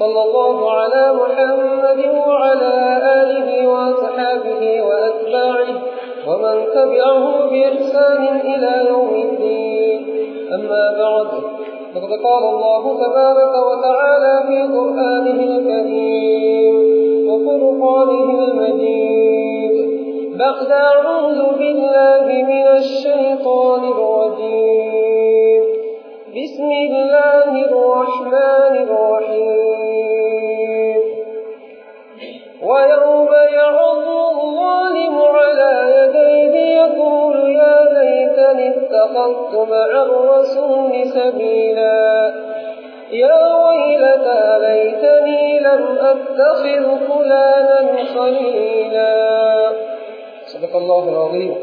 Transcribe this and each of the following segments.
صلى الله على محمد وعلى آله وصحابه وأتباعه ومن تبعه بإحسان إلى يوم الدين. أما بعد فقد قال الله تبارك وتعالى في قرآنه الكريم وفرقانه المجيد بعد أعوذ بالله من الشيطان الرجيم. بسم الله الرحمن الرحيم. ويوم يعض الظالم على يديه يقول يا ليتني اتخذت مع الرسول سبيلا. يا ويلتى ليتني لم أتخذ فلانا خليلا. صدق الله العظيم.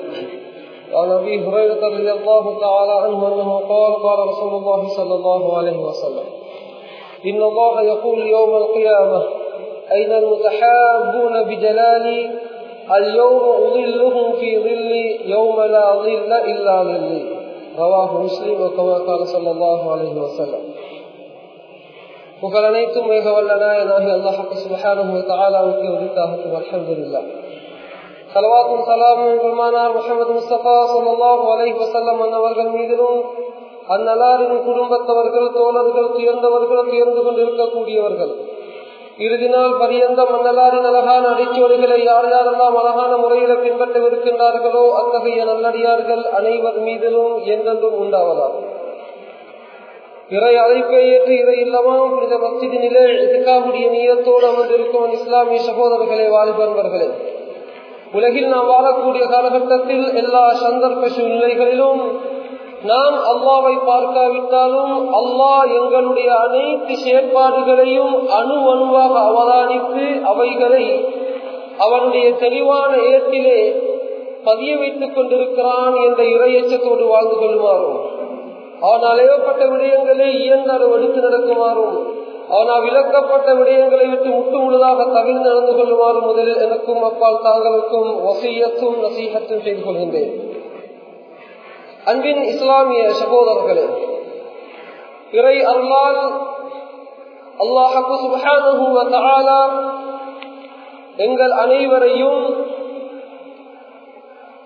وعن أبي هريرة رضي الله تعالى عنه أنه قال قال رسول الله صلى الله عليه وسلم إن الله يقول يوم القيامة أين المتحابون بجلالي اليوم أظلهم في ظلي يوم لا ظل إلا ظلي. رواه مسلم وكما قال صلى الله عليه وسلم. وقال نيتم ويغولنا يناهي الله سبحانه وتعالى وكيف والحمد لله. சலவாத்தும் சலாமும் பெருமானார் முகமது முஸ்தபா சல்லாஹூ அலை வசல்லம் அன்னவர்கள் மீதிலும் அந்நலாரின் குடும்பத்தவர்கள் தோழர்கள் துயர்ந்தவர்கள் துயர்ந்து கொண்டிருக்கக்கூடியவர்கள் இறுதி நாள் பரியந்த மன்னலாரின் அழகான அடிச்சுவடுகளை யார் யாரெல்லாம் அழகான முறையில பின்பற்றவிருக்கின்றார்களோ அத்தகைய நல்லடியார்கள் அனைவர் மீதிலும் என்றென்றும் உண்டாவதாகும் இறை அழைப்பை ஏற்று இறை இல்லமாம் புனித நிலை எதுக்காவுடைய நீயத்தோடு அமர்ந்திருக்கும் இஸ்லாமிய சகோதரர்களே வாலிபன்பர்களே உலகில் நாம் வாழக்கூடிய காலகட்டத்தில் எல்லா சந்தர்ப்ப சூழ்நிலைகளிலும் நாம் அல்லாவை பார்க்காவிட்டாலும் அல்லாஹ் எங்களுடைய அனைத்து செயற்பாடுகளையும் அணு அணுவாக அவதானித்து அவைகளை அவனுடைய தெளிவான இடத்திலே பதிய வைத்துக் கொண்டிருக்கிறான் என்ற இறையச்சத்தோடு வாழ்ந்து கொள்ளுமாறும். ஆனால் ஏவப்பட்ட விடயங்களை இயந்தாலும் எடுத்து நடக்குமாறும் அவனால் விளக்கப்பட்ட விடயங்களை விட்டு முட்டு முழுதாக தவிர்த்து நடந்து கொள்ளுமாறு முதலில் எனக்கும் அப்பால் தாங்களுக்கும் வசியத்தும் நசீகத்தும் செய்து கொள்கின்றேன். அன்பின் இஸ்லாமிய சகோதரர்களே இறை அருளால் அல்லாஹு எங்கள் அனைவரையும்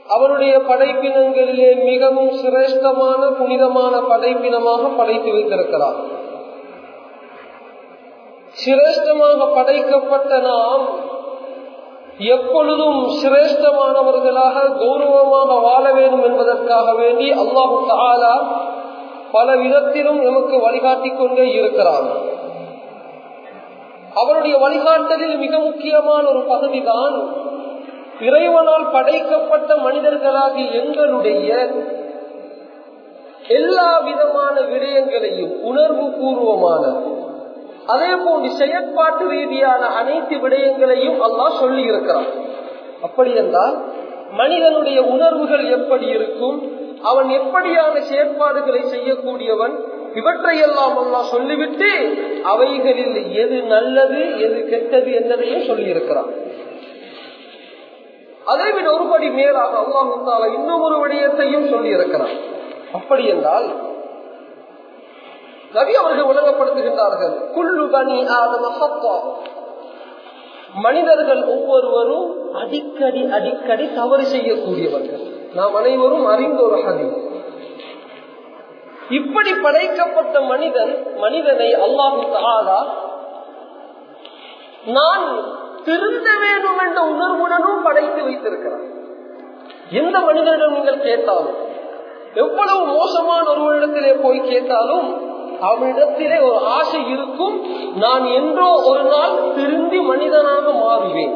அவருடைய படைப்பினங்களிலே மிகவும் சிரேஷ்டமான புனிதமான படைப்பினமாக படைத்து வைத்திருக்கிறார் சிரேஷ்டமாக படைக்கப்பட்ட நாம் எப்பொழுதும் சிரேஷ்டமானவர்களாக கௌரவமாக வாழ வேண்டும் என்பதற்காக வேண்டி அல்லாஹு தாலா பல விதத்திலும் நமக்கு வழிகாட்டிக் கொண்டே இருக்கிறார் அவருடைய வழிகாட்டலில் மிக முக்கியமான ஒரு பகுதிதான் இறைவனால் படைக்கப்பட்ட மனிதர்களாகி எங்களுடைய எல்லா விதமான விடயங்களையும் உணர்வு பூர்வமான அதே போன்று செயற்பாட்டு ரீதியான அனைத்து விடயங்களையும் அல்லாஹ் சொல்லி இருக்கிறான் அப்படி என்றால் மனிதனுடைய உணர்வுகள் எப்படி இருக்கும் அவன் எப்படியான செயற்பாடுகளை செய்யக்கூடியவன் இவற்றையெல்லாம் அல்லாஹ் சொல்லிவிட்டு அவைகளில் எது நல்லது எது கெட்டது என்பதையும் சொல்லியிருக்கிறான். அதை விட ஒருபடி மேலாக அல்லாஹால இன்னும் ஒரு விடயத்தையும் சொல்லியிருக்கிறான். அப்படி என்றால் நபி அவர்கள் விளங்கப்படுத்துகின்றார்கள் குள்ளு பனி ஆதம மனிதர்கள் ஒவ்வொருவரும் அடிக்கடி அடிக்கடி தவறு செய்யக்கூடியவர்கள். நாம் அனைவரும் அறிந்த ஒரு ஹதி இப்படி படைக்கப்பட்ட மனிதன் மனிதனை அல்லாஹு தாலா நான் திருந்த வேண்டும் என்ற உணர்வுடனும் படைத்து வைத்திருக்கிறான். எந்த மனிதனிடம் நீங்கள் கேட்டாலும் எவ்வளவு மோசமான ஒருவரிடத்திலே போய் கேட்டாலும் அவனிடத்திலே ஒரு ஆசை இருக்கும். நான் என்றோ ஒரு நாள் திருந்தி மனிதனாக மாறுவேன்.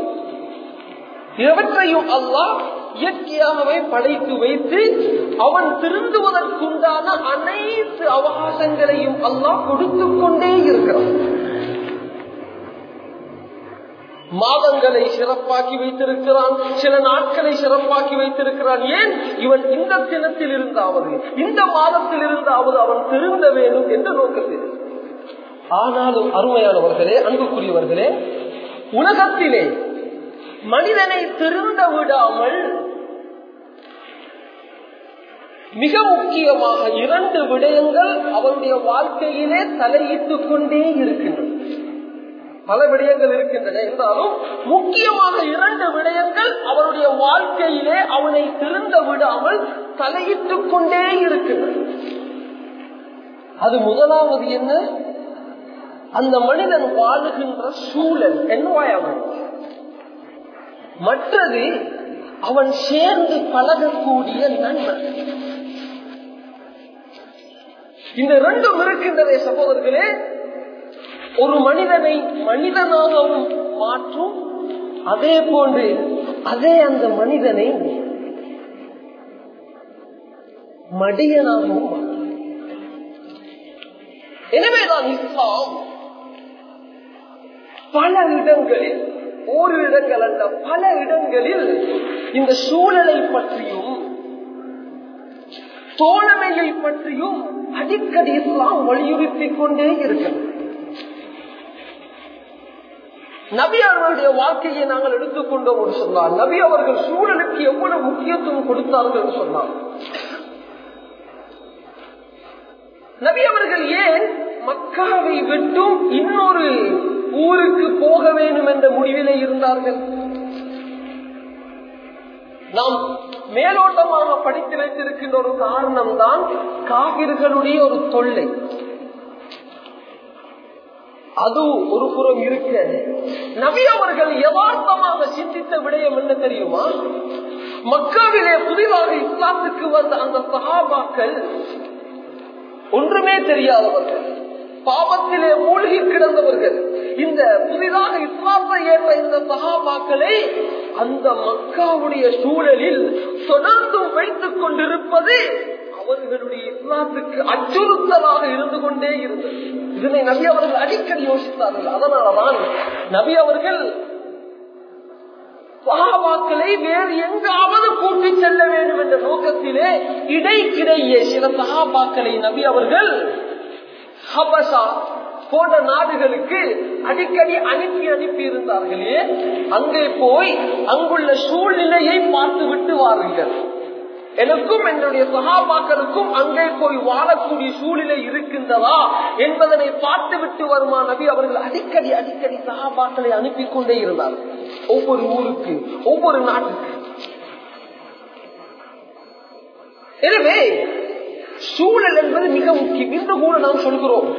இவற்றையும் அல்லாஹ் இயற்கையாகவே படைத்து வைத்து அவன் திருந்துவதற்குண்டான அனைத்து அவகாசங்களையும் அல்லாஹ் கொடுத்து கொண்டே இருக்கிறான். மாதங்களை சிறப்பாக்கி வைத்திருக்கிறான் சில நாட்களை சிறப்பாக்கி வைத்திருக்கிறான். ஏன் இவன் இந்த தினத்தில் இருந்தாவது இந்த மாதத்தில் இருந்தாவது அவன் திருந்த வேண்டும் என்ற நோக்கத்தில்? ஆனாலும் அருமையானவர்களே அன்புக்குரியவர்களே உலகத்திலே மனிதனை திருந்த விடாமல் மிக முக்கியமாக இரண்டு விடயங்கள் அவனுடைய வாழ்க்கையிலே தலையிட்டுக் கொண்டே இருக்கின்றன. பல விடயங்கள் இருக்கின்றன என்றாலும் முக்கியமாக இரண்டு விடயங்கள் அவருடைய வாழ்க்கையிலே அவனை திருந்த விடாமல் தலையிட்டுக் கொண்டே இருக்கின்றன. அது முதலாவது என்ன? அந்த மனிதன் வாழுகின்ற சூழல். environment மற்றது அவன் சேர்ந்து பழகக்கூடிய நண்பன். இந்த ரெண்டும் இருக்கின்றதே சகோதரர்களே ஒரு மனிதனை மனிதனாகவும் மாற்றும். அதே போன்று அதே அந்த மனிதனை மடியனாகவும் மாற்றும். எனவேதான் இஸ்லாம் பல இடங்களில் ஒரு இடங்கள் அல்ல பல இடங்களில் இந்த சூழலை பற்றியும் தோழமையை பற்றியும் அடிக்கடி இஸ்லாம் வலியுறுத்திக் கொண்டே இருக்கிறது. நபி அவர்களுடைய வாழ்க்கையை நாங்கள் எடுத்துக்கொண்டோம் என்று சொன்னார் நபி அவர்கள் சூழலுக்கு எவ்வளவு முக்கியத்துவம் கொடுத்தார்கள் என்று சொன்னார் நபி அவர்கள் ஏன் மக்காவை விட்டும் இன்னொரு ஊருக்கு போக வேண்டும் என்ற முடிவிலே இருந்தார்கள்? நாம் மேலோட்டமாக படித்து வைத்திருக்கின்ற ஒரு காரணம் தான் காவிர்களுடைய ஒரு தொல்லை. அது ஒரு புறம் இருக்க நபி அவர்கள் யதார்த்தமாக சிந்தித்த விடயம் என்ன தெரியுமா? மக்களிலே புதிதாக இஸ்லாத்துக்கு வந்த அந்த சகாபாக்கள் ஒன்றுமே தெரியாதவர்கள் பாவத்திலே மூழ்கி கிடந்தவர்கள். இந்த புதிதாக இஸ்லாத்தை ஏற்ற இந்த சகாபாக்களை அந்த மக்காவுடைய சூழலில் தொடர்ந்து வைத்துக் கொண்டிருப்பது அவர்களுடைய இஸ்லாத்துக்கு அச்சுறுத்தலாக இருந்து கொண்டே இருந்தது. இதனை நபி அவர்கள் அடிக்கடி யோசித்தார்கள். அதனாலதான் நபி அவர்கள் சகாபாக்களை வேறு எங்காவது கூட்டி செல்ல வேண்டும் என்ற நோக்கத்திலே இடைக்கிடையே சில சகாபாக்களை நபி அவர்கள் ஹபசா போன்ற நாடுகளுக்கு அடிக்கடி அனுப்பி அனுப்பி இருந்தார்களே அங்கே போய் அங்குள்ள சூழ்நிலையை பார்த்து விட்டு வாருங்கள். எனக்கும் என்னுடைய சகாபாக்களுக்கும் அங்கே போய் வாழக்கூடிய சூழ்நிலை இருக்கின்றதா என்பதனை பார்த்து விட்டு வருமா நபி? அவர்கள் அடிக்கடி அடிக்கடி சகாபாக்களை அனுப்பி கொண்டே இருந்தார்கள். ஒவ்வொரு ஊருக்கு ஒவ்வொரு நாட்டுக்கு. எனவே சூழல் என்பது மிக முக்கியம். இந்த கூட நாம் சொல்கிறோம்.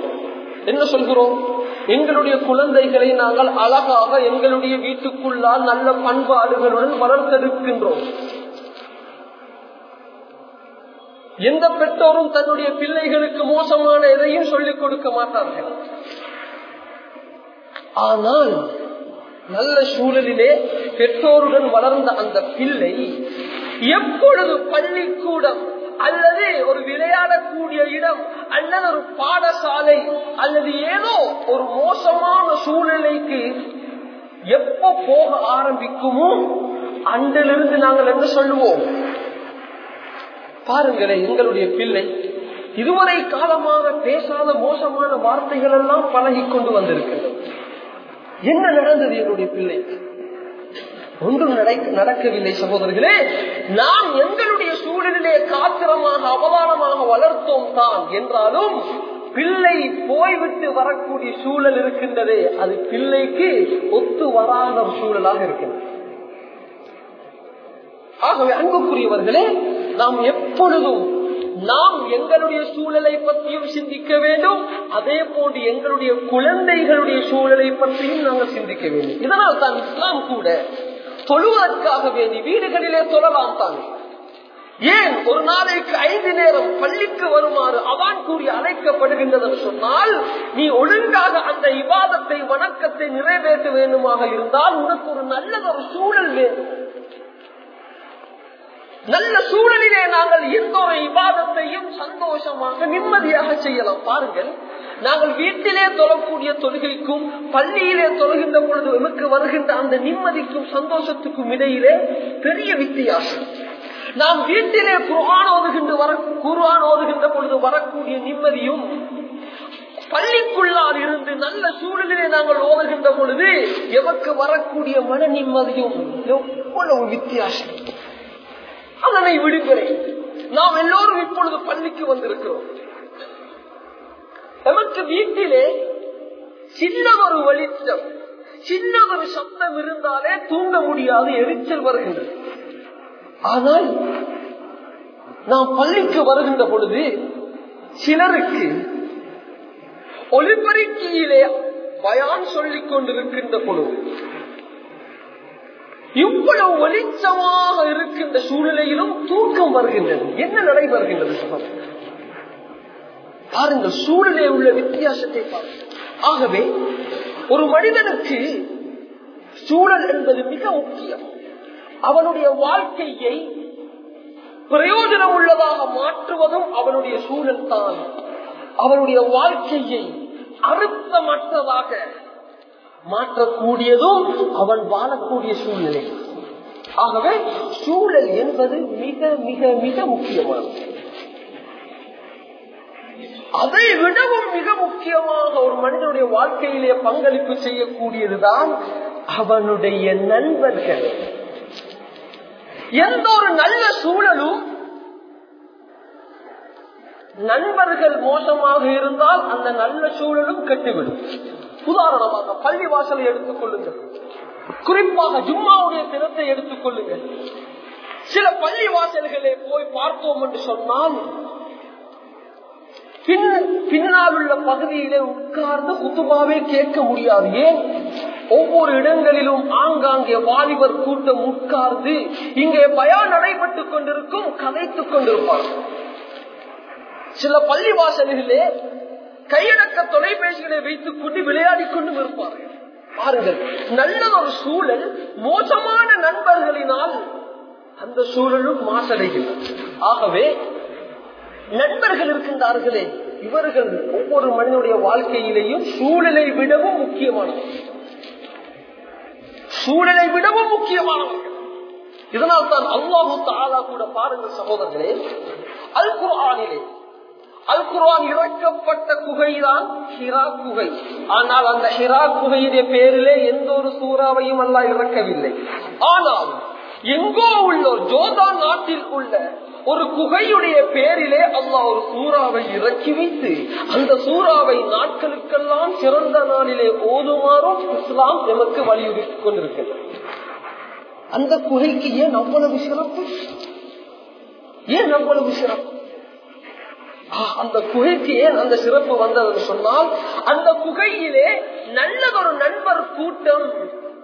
என்ன சொல்கிறோம்? எங்களுடைய குழந்தைகளை நாங்கள் அழகாக எங்களுடைய வீட்டுக்குள்ளால் நல்ல பண்பாடுகளுடன் வளர்த்தெடுக்கின்றோம். எந்த பெற்றோரும் தன்னுடைய பிள்ளைகளுக்கு மோசமான எதையும் சொல்லிக் கொடுக்க மாட்டார்கள். ஆனால் நல்ல சூழலிலே பெற்றோருடன் வளர்ந்த அந்த பிள்ளை எப்பொழுது பள்ளிக்கூடம் அல்லது ஒரு விளையாடக்கூடிய இடம் அல்லது ஒரு பாடசாலை அல்லது ஏதோ ஒரு மோசமான சூழ்நிலைக்கு எப்ப போக ஆரம்பிக்குமோ அன்றிலிருந்து நாங்கள் என்ன சொல்லுவோம்? பாருங்களேன் எங்களுடைய பிள்ளை. இதுவரை காலமாக பேசாத மோசமான வார்த்தைகள் எல்லாம் பழகி கொண்டு வந்திருக்கிறது. என்ன நடந்தது என்னுடைய பிள்ளை? ஒன்றும் நடக்கவில்லை சகோதரர்களே. நாம் எங்களுடைய சூழலிலே காத்திரமாக அவதானமாக வளர்த்தோம் தான் என்றாலும் பிள்ளை போய்விட்டு வரக்கூடிய சூழல் இருக்கின்றதே அது பிள்ளைக்கு ஒத்து வராத சூழலாக இருக்கின்றது. ஆகவே அன்புக்குரியவர்களே நாம் எப்பொழுதும் நாம் எங்களுடைய சூழலை பற்றியும் சிந்திக்க வேண்டும். அதே போன்று எங்களுடைய குழந்தைகளுடைய சூழலை பற்றியும் நாங்கள் சிந்திக்க வேண்டும். இதனால் தான் இஸ்லாம் கூட தொழுவதற்காக வேண்டி வீடுகளிலே தொழலாம் தான். ஏன் ஒரு நாளைக்கு ஐந்து நேரம் பள்ளிக்கு வருமாறு அவான் கூறி அழைக்கப்படுகின்றது சொன்னால் நீ ஒழுங்காக அந்த இவாதத்தை வணக்கத்தை நிறைவேற்ற வேண்டுமாக இருந்தால் உனக்கு ஒரு நல்ல ஒரு சூழல் வேண்டும் நல்ல சூழலிலே நாங்கள் எந்த ஒரு விவாதத்தையும் சந்தோஷமாக நிம்மதியாக செய்யலாம். பாருங்கள் நாங்கள் வீட்டிலே தொழக்கூடிய தொழுகைக்கும் பள்ளியிலே தொழுகின்ற பொழுது எமக்கு வருகின்ற அந்த நிம்மதிக்கும் சந்தோஷத்துக்கும் இடையிலே பெரிய வித்தியாசம். நாம் வீட்டிலே குர்ஆன் ஓதுகின்ற வர குர்ஆன் ஓதுகின்ற பொழுது வரக்கூடிய நிம்மதியும் பள்ளிக்குள்ளால் இருந்து நல்ல சூழலிலே நாங்கள் ஓதுகின்ற பொழுது எமக்கு வரக்கூடிய மன நிம்மதியும் எவ்வளவு வித்தியாசம். அதனை விடுகிறேன். நாம் எல்லோரும் இப்பொழுது பள்ளிக்கு வந்திருக்கிறோம். நமக்கு வீட்டிலே சின்ன ஒரு வெளிச்சம் சின்ன ஒரு சப்தம் இருந்தாலே தூங்க முடியாது எரிச்சல் வருகின்றது. ஆனால் நாம் பள்ளிக்கு வருகின்ற பொழுது சிலருக்கு ஒளிபெருக்கியிலே பயான் சொல்லிக் கொண்டிருக்கின்ற பொழுது இவ்வளவு வெளிச்சமாக இருக்கின்ற சூழ்நிலையிலும் தூக்கம் வருகின்றது. என்ன நடைபெறுகின்றது பாருங்கள் சூழலே உள்ள வித்தியாசத்தை பாருங்கள். ஆகவே ஒரு மனிதனுக்கு சூழல் என்பது மிக முக்கியம். அவனுடைய வாழ்க்கையை பிரயோஜனம் உள்ளதாக மாற்றுவதும் அவனுடைய சூழல் தான். அவனுடைய வாழ்க்கையை அழுத்தமற்றதாக மாற்றக்கூடியதும் அவன் வாழக்கூடிய சூழ்நிலை. ஆகவே சூழல் என்பது மிக மிக மிக முக்கியமானது. அதை விடவும் மிக முக்கியமாக ஒரு மனிதனுடைய வாழ்க்கையிலே பங்களிப்பு செய்யக்கூடியதுதான் அவனுடைய நண்பர்கள். எந்த ஒரு நல்ல சூழலும் நண்பர்கள் மோசமாக இருந்தால் அந்த நல்ல சூழலும் கெட்டுவிடும். உதாரணமாக பள்ளி வாசலை எடுத்துக் கொள்ளுங்கள். குறிப்பாக ஜும்மாவுடைய தினத்தை எடுத்துக் கொள்ளுங்கள். சில பள்ளி வாசல்களை போய் பார்ப்போம் என்று சொன்னால் பின்னால் உள்ள பகுதியிலே உட்கார்ந்து குத்துமாவே கேட்க முடியாது. ஏன்? ஒவ்வொரு இடங்களிலும் ஆங்காங்கே வாலிபர் கூட்டம் உட்கார்ந்து இங்கே பயம் நடைபெற்றுக் கொண்டிருக்கும் கதைத்துக் கொண்டிருப்பார் சில பள்ளி வாசல்களே கையடக்க தொலைபேசிகளை வைத்துக் கொண்டு விளையாடிக் கொண்டு இருப்பார்கள். பாருங்கள் நல்ல ஒரு சூழல் மோசமான நண்பர்களினால் அந்த சூழலும் மாசடைகிறது. ஆகவே நண்பர்கள் இருக்கின்றார்களே இவர்கள் ஒவ்வொரு மனிதனுடைய வாழ்க்கையிலேயும் சூழலை விடவும் முக்கியமானவர்கள். சூழலை விடவும் முக்கியமானவர்கள். இதனால் தான் அல்லாஹு தாலா கூட பாருங்கள் சகோதரர்களே அல் குரானிலே அல் குர்ஆன் இறக்கப்பட்ட குகைதான் ஹிரா குகை. ஆனால் அந்த ஹிரா குகையுடைய பேரிலே எந்த ஒரு சூறாவையும் அல்ல இறக்கவில்லை. ஆனால் எங்கோ உள்ள ஜோதான் நாட்டில் உள்ள ஒரு குகையுடைய பேரிலே அல்லாஹ் ஒரு சூறாவை இறக்கி வைத்து அந்த சூறாவை நாட்களுக்கெல்லாம் சிறந்த நாளிலே ஓதுமாறும் இஸ்லாம் எமக்கு வலியுறுத்திக் கொண்டிருக்கிறது. அந்த குகைக்கு ஏன் அவ்வளவு சிறப்பு? ஏன் அவ்வளவு சிறப்பு? அந்த குகைக்கு ஏன் அந்த சிறப்பு வந்ததுன்னு சொன்னால் அந்த குகையிலே நல்லதொரு நண்பர் கூட்டம்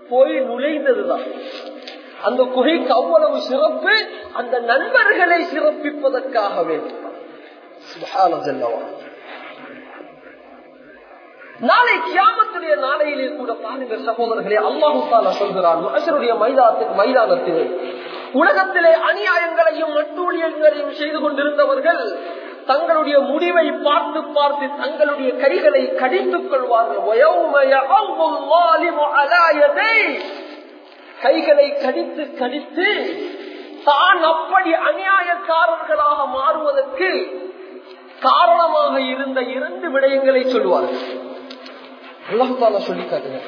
போய் நுழைந்ததுதான். அந்த குகைக்கு அவ்வளவு சிறப்பு அந்த நண்பர்களை சிறப்பிப்பதற்காக வேண்டும். நாளை கியாமத்துடைய நாளையிலே கூட பாருங்க சகோதரர்களே அல்லாஹு தாலா சொல்கிறான் மகசருடைய மைதானத்துக்கு மைதானத்திலே. உலகத்திலே அநியாயங்களையும் நட்டூழியங்களையும் செய்து கொண்டிருந்தவர்கள் தங்களுடைய முடிவை பார்த்து பார்த்து தங்களுடைய கைகளை கடித்துக் கொள்வார்கள். கைகளை கடித்து கடித்து தான் அப்படி அநியாயக்காரர்களாக மாறுவதற்கு காரணமாக இருந்த இரண்டு விடயங்களை சொல்வார்கள். சொல்லி காட்டுங்க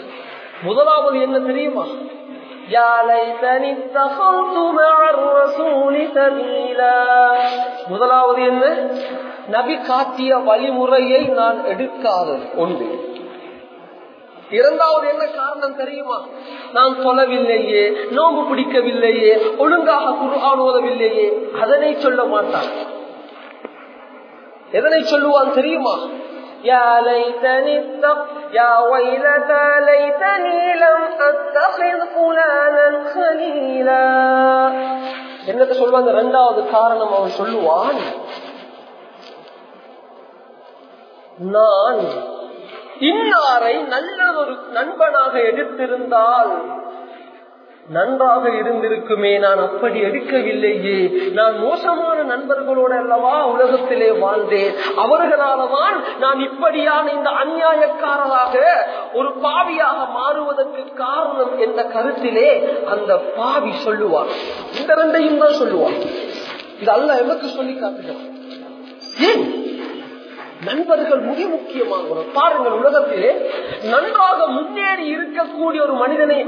முதலாவது என்ன தெரியுமா? முதலாவது என்ன? நபி காட்டிய வழிமுறையை நான் எடுக்காத ஒன்று இரண்டாவது என்ன காரணம் தெரியுமா? நான் சொல்லவில்லையே நோம்பு பிடிக்கவில்லையே ஒழுங்காக குருஆன் அதனை சொல்ல மாட்டான். எதனை சொல்லுவான் தெரியுமா? يا ليتني اتق يا ويلتى ليتني لم اتخذ فلانا خليلا என்னத்தை சொல்வாங்க இரண்டாவது காரணம் அவன் சொல்லுவான் நான் இன்னாரை நல்ல ஒரு நண்பனாக எடுத்திருந்தால் நன்றாக இருந்திருக்குமே நான் அப்படி எடுக்கவில்லையே. நான் மோசமான நண்பர்களோடு அல்லவா உலகத்திலே வாழ்ந்தேன். அவர்களாலதான் நான் இப்படியான இந்த அநியாயக்காரராக ஒரு பாவியாக மாறுவதற்கு காரணம் என்ற கருத்திலே அந்த பாவி சொல்லுவார் இந்த ரெண்டையும் தான் சொல்லுவார் இது அல்ல எமக்கு சொல்லி காட்டுகிறார் ஏன்? நண்பர்கள் மிக முக்கியமானவர். பாருங்கள் உலகத்திலே நன்றாக முன்னேறி இருக்கக்கூடிய ஒரு மனிதனை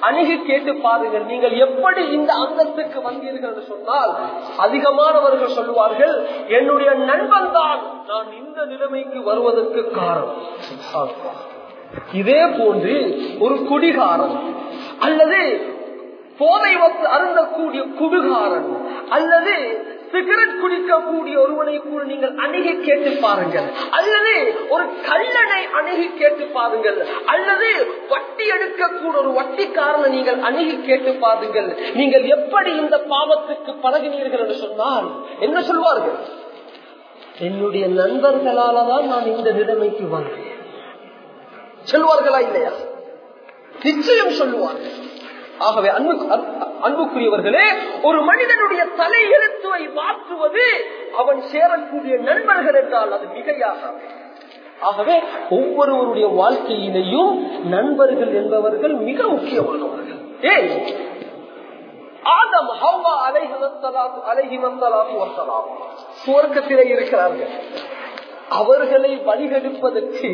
அணுகி கேட்டு பாருங்கள் நீங்கள் எப்படி இந்த அந்தத்துக்கு வந்தீர்கள் என்று சொன்னால் அதிகமானவர்கள் சொல்லுவார்கள் என்னுடைய நண்பன் தான் நான் இந்த நிலைமைக்கு வருவதற்கு காரணம். இதே போன்று ஒரு குடிகாரன் அல்லது போதை வத்து அருந்தக்கூடிய குடுகாரன் அல்லது சிகரெட் குடிக்கக்கூடிய ஒருவனை கூட நீங்கள் அணுகி கேட்டு பாருங்கள். அல்லது ஒரு கல்லனை அணுகி கேட்டு பாருங்கள். அல்லது வட்டி எடுக்கக்கூட ஒரு வட்டிக்காரனை நீங்கள் அணுகி கேட்டு பாருங்கள். நீங்கள் எப்படி இந்த பாவத்துக்கு பழகினீர்கள் என்று சொன்னால் என்ன சொல்வார்கள்? என்னுடைய நண்பர்களால தான் நான் இந்த நிலைமைக்கு வந்தேன். சொல்வார்களா இல்லையா? நிச்சயம் சொல்லுவார்கள் ஆகவே அன்பு அன்புக்குரியவர்களே ஒரு மனிதனுடைய தலை எழுத்துவை மாற்றுவது அவன் சேரக்கூடிய நண்பர்கள் என்றால் அது மிகையாக ஆகவே ஒவ்வொருவருடைய வாழ்க்கையிலையும் நண்பர்கள் என்பவர்கள் மிக முக்கியமானவர்கள். ஏன் ஆதம் ஹவ்வா அலைஹிமத்தலாத்து அலைஹிமத்தலாத்து வசலாம் சுவர்க்கத்திலே இருக்கிறார்கள். அவர்களை வழிகெடுப்பதற்கு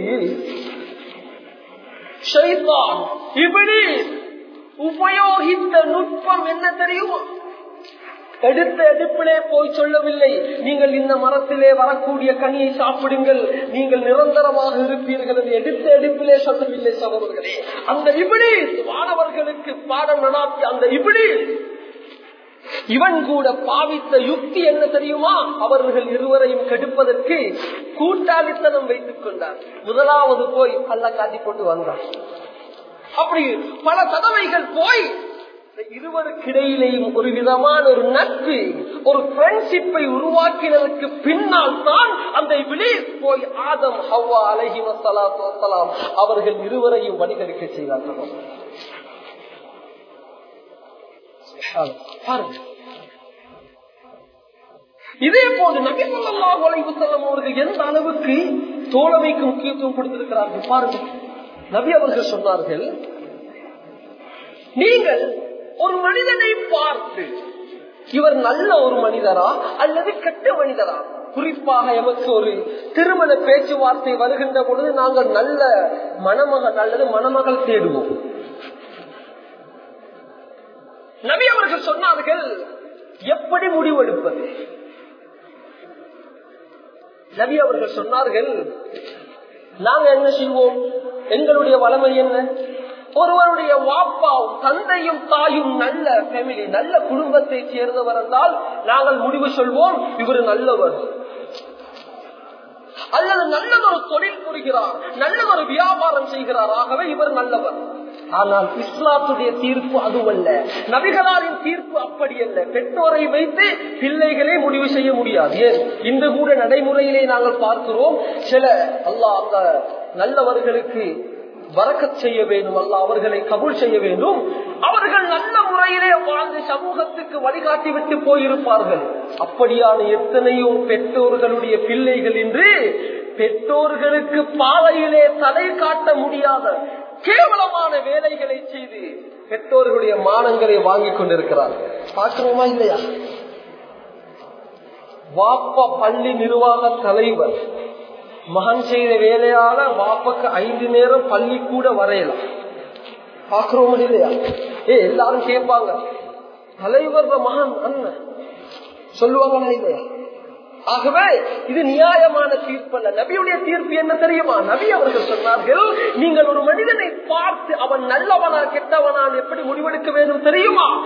உபயோகித்த நுட்பம் என்ன தெரியுமா? எடுத்த எடுப்பிலே போய் சொல்லவில்லை. நீங்கள் இந்த மரத்திலே வரக்கூடிய கனியை சாப்பிடுங்கள். நீங்கள் நிரந்தரமாக இருப்பீர்கள் என்று எடுத்த எடுப்பிலே சொல்லவில்லை சகோதரர்களே. அந்த இப்படி மாணவர்களுக்கு பாடம் நடாத்திய அந்த இப்படி இவன் கூட பாவித்த யுக்தி என்ன தெரியுமா? அவர்கள் இருவரையும் கெடுப்பதற்கு கூட்டாளித்தனம் வைத்துக் கொண்டார். முதலாவது போய் கள்ள காட்டி கொண்டு வந்தார் அப்படி பல தடவைகள் போய் இருவருக்கிடையிலேயும் ஒரு விதமான ஒரு நட்பு ஒரு ஃப்ரெண்ட்ஷிப்பை உருவாக்கினதற்கு பின்னால் தான் அந்த விலேஸ் போய் ஆதம் ஹவ்வா அலஹி வசலாம் அவர்கள் இருவரையும் வடிகடிக்க செய்தார்கள். இதே போன்று நபி சொல்லாஹ் செல்லும் அவர்கள் எந்த அளவுக்கு தோழமைக்கு முக்கியத்துவம் கொடுத்திருக்கிறார்கள் பாருங்கள் நபி அவர்கள் சொன்னார்கள் நீங்கள் ஒரு மனிதனை பார்த்து இவர் நல்ல ஒரு மனிதரா அல்லது கெட்ட மனிதரா? குறிப்பாக எமக்கு ஒரு திருமண பேச்சுவார்த்தை வருகின்ற பொழுது நாங்கள் நல்ல மணமகள் அல்லது மணமகள் தேடுவோம். நபி அவர்கள் சொன்னார்கள் எப்படி முடிவெடுப்பது? நபி அவர்கள் சொன்னார்கள் நாங்க என்ன செய்வோம்? எங்களுடைய வளமை என்ன? ஒருவருடைய வாப்பாவும் தந்தையும் தாயும் நல்ல ஃபேமிலி நல்ல குடும்பத்தை சேர்ந்தவர் என்றால் நாங்கள் முடிவு சொல்வோம் இவர் நல்லவர். அல்லது நல்லதொரு தொழில் புரிகிறார் ஒரு வியாபாரம் செய்கிறார் ஆகவே இவர் நல்லவர். ஆனால் இஸ்லாத்துடைய தீர்ப்பு அதுவல்ல நபிகளாரின் தீர்ப்பு அப்படி அல்ல. பெற்றோரை வைத்து பிள்ளைகளே முடிவு செய்ய முடியாது. ஏன்? இன்று கூட நடைமுறையிலே நாங்கள் பார்க்கிறோம் சில அல்லாத நல்லவர்களுக்கு வரக்கச் செய்ய வேண்டும். அல்ல அவர்களை கபூல் செய்ய வேண்டும். அவர்கள் நல்ல முறையிலே வாழ்ந்து சமூகத்துக்கு வழிகாட்டி விட்டு போயிருப்பார்கள். அப்படியான எத்தனையோ பெற்றோர்களுடைய பிள்ளைகள் என்று பெற்றோர்களுக்கு பாதையிலே தலை காட்ட முடியாத கேவலமான வேலைகளை செய்து பெற்றோர்களுடைய மானங்களை வாங்கிக் கொண்டிருக்கிறார்கள். பார்க்கிறோமா இல்லையா? வாப்பா பள்ளி நிர்வாக தலைவர் மகன் செய்த வேலையால வாப்பக்கு ஐந்து நேரம் பள்ளி கூட வரையலாம். பாக்குறோம் இல்லையா? ஏ எல்லாரும் கேட்பாங்க. தலைவர் மகன் அண்ணன் சொல்லுவாங்களா இல்லையா? ஆகவே இது நியாயமான தீர்ப்பல்ல நபியுடைய தீர்ப்பு என்ன தெரியுமா? நபி அவர்கள் சொன்னார்கள் நீங்கள் ஒரு மனிதனை பார்த்து அவன் நல்லவனா கெட்டவனா எப்படி முடிவெடுக்க வேண்டும் தெரியுமா?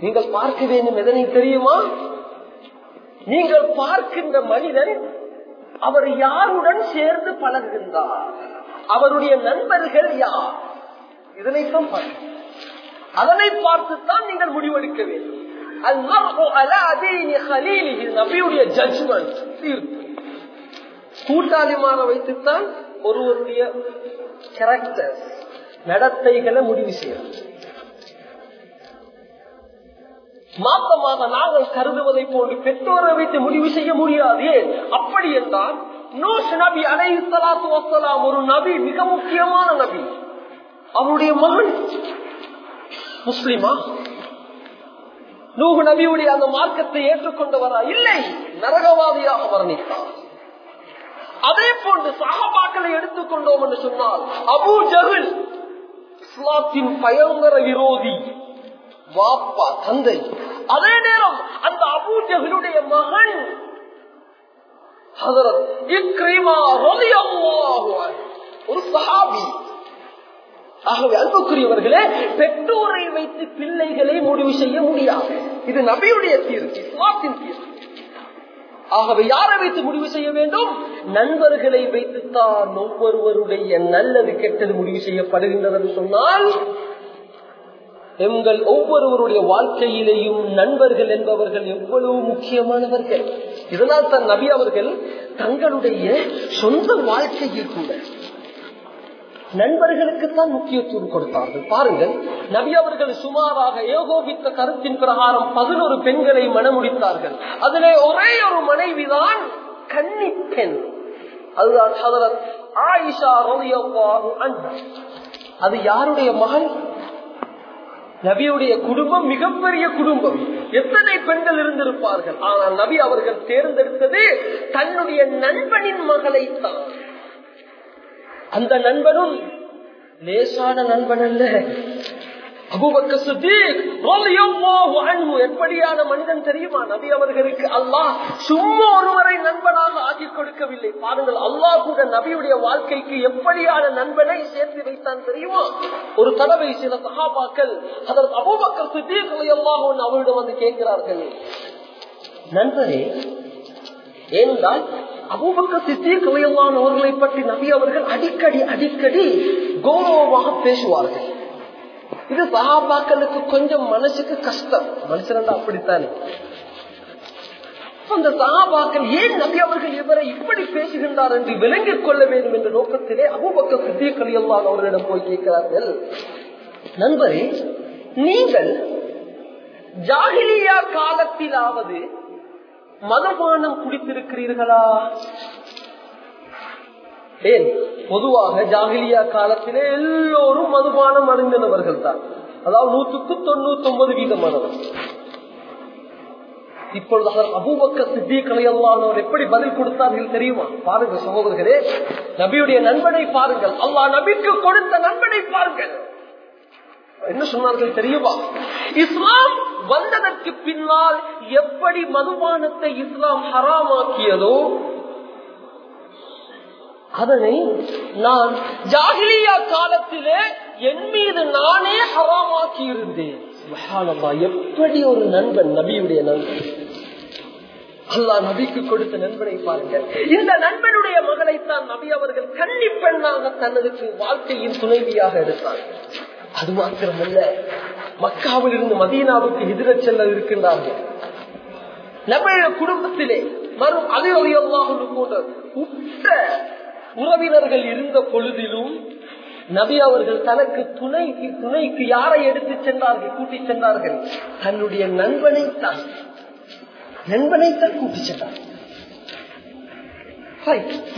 நீங்கள் பார்க்க வேண்டும் எதனை தெரியுமா? நீங்கள் பார்க்கின்ற மனிதன் அவர் யாருடன் சேர்ந்து பழகுகின்றார்? அவருடைய நண்பர்கள் யார்? இதனைத்தான் பார்க்க அதனை பார்த்துத்தான் நீங்கள் முடிவெடுக்க வேண்டும். நபியுடைய ஜட்மெண்ட் தீர்ப்பு. கூட்டாளிமான வைத்துத்தான் ஒருவருடைய கேரக்டர் நடத்தைகளை முடிவு செய்யும் மாத்தமாக நாங்கள் கருதுவதை போன்று பெற்றோரை வைத்து முடிவு செய்ய முடியாது. அப்படி என்றால் நோஷ் நபி அலை சலாத்து வசலாம் ஒரு நபி மிக முக்கியமான நபி. அவருடைய மகன் முஸ்லிமா? நூகு நபியுடைய அந்த மார்க்கத்தை ஏற்றுக்கொண்டவரா? இல்லை. நரகவாதியாக வர்ணித்தார் அதே போன்று சகபாக்களை எடுத்துக்கொண்டோம் என்று சொன்னால் அபு ஜஹில் இஸ்லாத்தின் பயங்கர விரோதி. வாப்பா தந்தை. அதே நேரம் அந்த அபூஜகளுடைய மகன் ஒரு சஹாபி. ஆகவே அன்புக்குரியவர்களே பெற்றோரை வைத்து பிள்ளைகளை முடிவு செய்ய முடியாது. இது நபியுடைய தீர்ப்பு இஸ்லாத்தின் தீர்ப்பு. ஆகவே யாரை வைத்து முடிவு செய்ய வேண்டும்? நண்பர்களை வைத்துத்தான் ஒவ்வொருவருடைய நல்லது கெட்டது முடிவு செய்யப்படுகின்றது சொன்னால் எங்கள் ஒவ்வொருவருடைய வாழ்க்கையிலேயும் நண்பர்கள் என்பவர்கள் எவ்வளவு முக்கியமானவர்கள். இதனால் தான் நபி அவர்கள் தங்களுடைய சொந்த வாழ்க்கையில் கூட நண்பர்களுக்குத்தான் முக்கியத்துவம் கொடுத்தார்கள். பாருங்கள் நபி அவர்கள் சுமாராக ஏகோபித்த கருத்தின் பிரகாரம் பதினொரு பெண்களை மனமுடித்தார்கள் அதிலே ஒரே ஒரு மனைவிதான் கன்னி பெண். அதுதான் ஆயிஷா அது யாருடைய மகன்? நபியுடைய குடும்பம் மிகப்பெரிய குடும்பம். எத்தனை பெண்கள் இருந்திருப்பார்கள்? ஆனால் நபி அவர்கள் தேர்ந்தெடுத்தது தன்னுடைய நண்பனின் மகளை தான் அந்த நண்பனும் லேசான நண்பன் அல்ல. எப்படியான மனிதன் தெரியுமா? நபி அவர்களுக்கு அல்லாஹ் சும்மா ஒருவரை நண்பனாக ஆக்கி கொடுக்கவில்லை. பாருங்கள் அல்லாஹ் கூட நபியுடைய வாழ்க்கைக்கு எப்படியான நண்பனை சேர்த்து வைத்தான் தெரியுமா? ஒரு தடவை சில சகாபாக்கள் அதற்கு அபுபக்கர் சித்தீர்களை எல்லாம் அவரிடம் வந்து கேட்கிறார்கள். நண்பரே ஏனென்றால் அபூபக்க சித்தீர்களையெல்லாம் அவர்களை பற்றி நபி அவர்கள் அடிக்கடி அடிக்கடி கௌரவமாக பேசுவார்கள். இது சகாபாக்களுக்கு கொஞ்சம் மனசுக்கு கஷ்டம். மனுஷன் அப்படித்தானே? அந்த சகாபாக்கள் ஏன் நபி அவர்கள் இவரை இப்படி பேசுகின்றார் என்று விளங்கிக் கொள்ள வேண்டும் என்ற நோக்கத்திலே அபூபக்க சித்தீர்களையெல்லாம் அவர்களிடம் போய் கேட்கிறார்கள். நண்பரே நீங்கள் ஜாகிலியா காலத்திலாவது மதபானம் குடித்திருக்கிறீர்களா? ஏன்? பொதுவாக ஜாகிலியா காலத்திலே எல்லோரும் மதுபானம் அடைந்தவர்கள் தான் அதாவது நூற்றுக்கு தொண்ணூத்தி ஒன்பது வீதமானவர். இப்பொழுது அவர் அபூபக்க சித்திகளையல்லானவர் எப்படி பதில் கொடுத்தார்கள் தெரியுமா? பாருங்க சகோதரர்களே நபியுடைய நண்பனை பாருங்கள். அல்லாஹ் நபிக்கு கொடுத்த நண்பனை பாருங்கள். என்ன சொன்னார்கள் தெரியுமா? இஸ்லாம் வந்ததற்கு பின்னால் எப்படி மதுபானத்தை இஸ்லாம் ஹராமாக்கியதோ அதனை நான் ஜாகிலியா காலத்திலே என் மீது நானே ஹராமாக்கி இருந்தேன். எப்படி ஒரு நண்பன் நபியுடைய நண்பன்? அல்லா நபிக்கு கொடுத்த நண்பனை பாருங்கள் இந்த நண்பனுடைய மகளைத்தான் நபி அவர்கள் கன்னி பெண்ணாக தனது வாழ்க்கையின் துணைவியாக எடுத்தார். அது மாத்திரமல்ல மக்காவில் இருந்து மதீனாவுக்கு எதிர செல்ல இருக்கின்றார்கள். நம்முடைய குடும்பத்திலே மறும் அதிகமாக போன்ற உற்ற உறவினர்கள் இருந்த பொழுதிலும் நபி அவர்கள் தனக்கு துணைக்கு துணைக்கு யாரை எடுத்து சென்றார்கள் கூட்டி சென்றார்கள்? தன்னுடைய நண்பனை தான் நண்பனை தான் கூட்டி சென்றார்கள்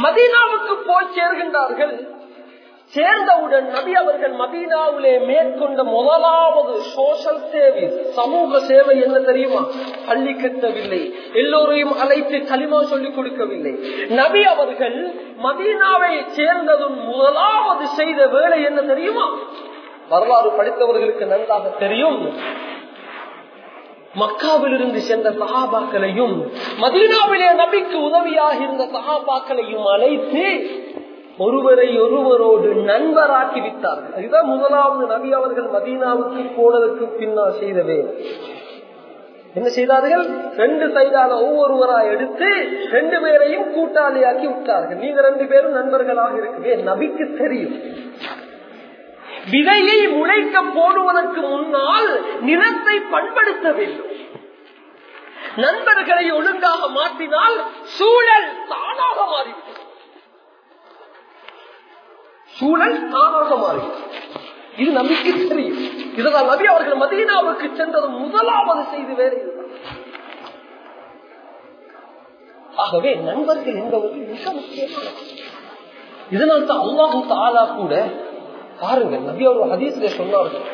மதீனாவுக்கு போய் சேர்கின்றார்கள். சேர்ந்தவுடன் நபி அவர்கள் மதீனாவிலே மேற்கொண்ட முதலாவது சோஷல் சேவை சமூக சேவை என்ன தெரியுமா? பள்ளி கட்டவில்லை. எல்லோரையும் அழைத்து களிமா சொல்லிக் கொடுக்கவில்லை. நபி அவர்கள் மதீனாவை சேர்ந்ததும் முதலாவது செய்த வேலை என்ன தெரியுமா? வரலாறு படித்தவர்களுக்கு நன்றாக தெரியும். மக்காவில் இருந்து சென்ற சகாபாக்களையும் மதீனாவிலே நபிக்கு உதவியாக இருந்த சகாபாக்களையும் அழைத்து ஒருவரை ஒருவரோடு நண்பராக்கி விட்டார்கள் இதுதான் முதலாவது நபி அவர்கள் மதீனாவுக்கு போனதுக்கு பின்னால் செய்தவே என்ன செய்தார்கள்? ரெண்டு சைடால ஒவ்வொருவரா எடுத்து ரெண்டு பேரையும் கூட்டாளியாக்கி விட்டார்கள். நீங்க ரெண்டு பேரும் நண்பர்களாக இருக்குவே நபிக்கு தெரியும். விதையை முளைக்க போடுவதற்கு முன்னால் நிறத்தை பண்படுத்த வேண்டும். நண்பர்களை ஒழுங்காக மாற்றினால் சூழல் தானாக மாறிவிடும். சூழல் தானாக மாறி இது நம்பிக்கை தெரியும் இதனால் நபி அவர்கள் மதீனாவுக்கு சென்றது முதலாவது செய்து வேறு ஆகவே நண்பர்கள் என்பவர்கள் மிக முக்கியமானது இதனால் தான் அல்லாஹு தாலா கூட பாருங்க நபி அவர் ஹதீஸ்ல சொன்னார்கள்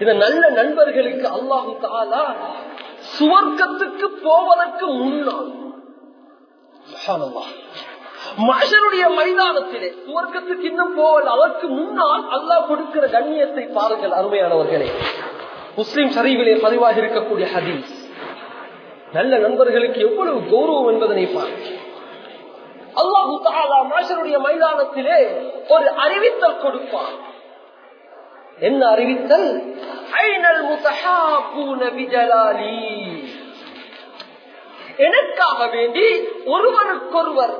இந்த நல்ல நண்பர்களுக்கு அல்லாஹு தாலா சுவர்க்கத்துக்கு போவதற்கு முன்னால் மனுஷனுடைய மைதானத்திலே சுவர்க்கத்துக்கு இன்னும் போவல் அதற்கு முன்னால் அல்லாஹ் கொடுக்கிற கண்ணியத்தை பாருங்கள் அருமையானவர்களே. முஸ்லிம் சரிவிலே பதிவாக இருக்கக்கூடிய ஹதீஸ். நல்ல நண்பர்களுக்கு எவ்வளவு கௌரவம் என்பதனை பாருங்கள். அல்லாஹு தாலா மனுஷனுடைய மைதானத்திலே ஒரு அறிவித்தல் கொடுப்பான். என்ன அறிவித்தல்? ஐநல் முத்தஹாபூன விஜலாலி எனக்காக வேண்டி ஒருவருக்கொருவர்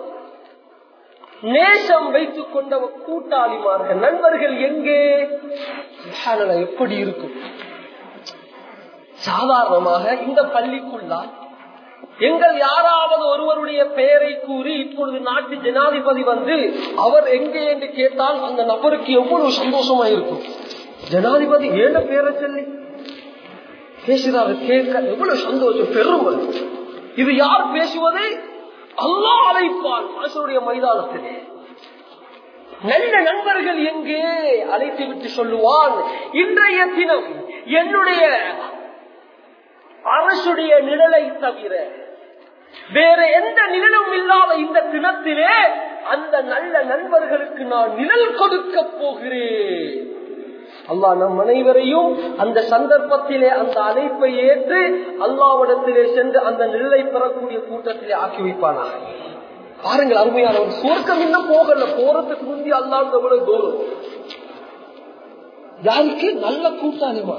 நேசம் வைத்துக் கொண்ட கூட்டாளிமார்கள் நண்பர்கள் எங்கே? எப்படி இருக்கும்? சாதாரணமாக இந்த பள்ளிக்குள்ளால் எங்கள் யாராவது ஒருவருடைய பெயரை கூறி இப்பொழுது நாட்டு ஜனாதிபதி வந்து அவர் எங்கே என்று கேட்டால் அந்த நபருக்கு எவ்வளவு சந்தோஷமா இருக்கும். ஜனாதிபதி ஏன பேரை சொல்லி? பேசுறாரு கேட்க எவ்வளவு சந்தோஷம் பெருமை. இது யார் பேசுவது? அல்லாஹ் அழைப்பான் மனுஷனுடைய மைதானத்திலே. நல்ல நண்பர்கள் எங்கே? அழைத்து விட்டு சொல்லுவான் இன்றைய தினம் என்னுடைய அரசுடைய நிழலை தவிர வேற எந்த நிழலும் இல்லாத இந்த தினத்திலே அந்த நல்ல நண்பர்களுக்கு நான் நிழல் கொடுக்க போகிறேன். அல்லா நம் அனைவரையும் அந்த சந்தர்ப்பத்திலே அந்த அழைப்பை ஏற்று அல்லாவிடத்திலே சென்று அந்த நிழலை பெறக்கூடிய கூட்டத்திலே ஆக்கி வைப்பானாக. பாருங்கள் அருமையான ஒரு சுவர்க்கம் இன்னும் போகல. போறதுக்கு முந்தி அல்லாஹ் எவ்வளவு தூரம் யாருக்கு? நல்ல கூட்டாளிமா.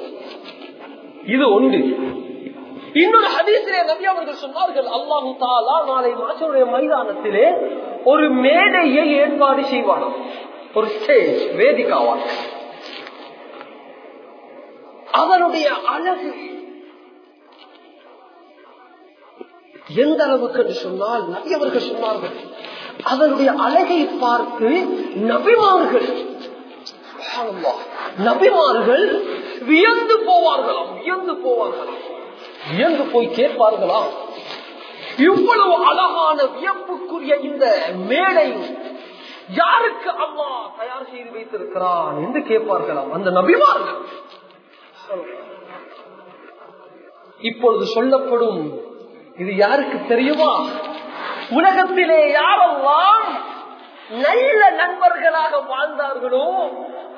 இது ஒன்று இன்னொரு ஹதீசிலே நபி அவர்கள் சொன்னார்கள் அல்லாஹு தாலா நாளை மாசனுடைய மைதானத்திலே ஒரு மேடையை ஏற்பாடு செய்வானாம். ஒரு ஸ்டேஜ் வேதிக்காவான் அதனுடைய அழகு. எந்த அளவுக்கு என்று சொன்னால் நபி அவர்கள் சொன்னார்கள். அதனுடைய அழகை பார்த்து நபிமார்கள் நபிமார்கள் வியந்து போவார்களாம் வியந்து போவார்களாம். வியந்து போய் கேட்பார்களாம். இவ்வளவு அழகான வியப்புக்குரிய இந்த மேடை யாருக்கு அம்மா தயார் செய்து வைத்திருக்கிறான் என்று கேட்பார்களாம். அந்த நபிமார்கள் இப்பொழுது சொல்லப்படும் இது யாருக்கு தெரியுமா? உலகத்திலே யாரெல்லாம் நல்ல நண்பர்களாக வாழ்ந்தார்களோ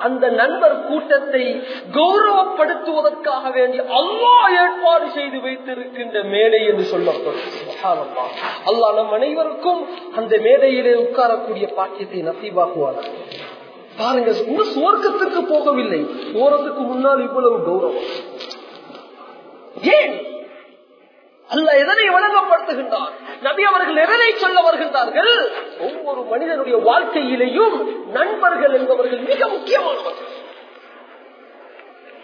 அந்த நண்பர் கூட்டத்தை கௌரவப்படுத்துவதற்காக வேண்டி அல்லாஹ் ஏற்பாடு செய்து வைத்திருக்கின்ற மேடை என்று சொல்லப்படும். அல்லா அல்லாஹ் நம் அனைவருக்கும் அந்த மேடையிலே உட்காரக்கூடிய பாக்கியத்தை நசீபாக்குவார் பாருங்க இன்னும் சுவர்க்கத்துக்கு போகவில்லை. போறதுக்கு முன்னால் இவ்வளவு கௌரவம். ஏன்? அல்ல எதனை வழங்கப்படுத்துகின்றார் நபி அவர்கள் எதனை சொல்ல வருகின்றார்கள்? ஒவ்வொரு மனிதனுடைய வாழ்க்கையிலேயும் நண்பர்கள் என்பவர்கள் மிக முக்கியமானவர்கள்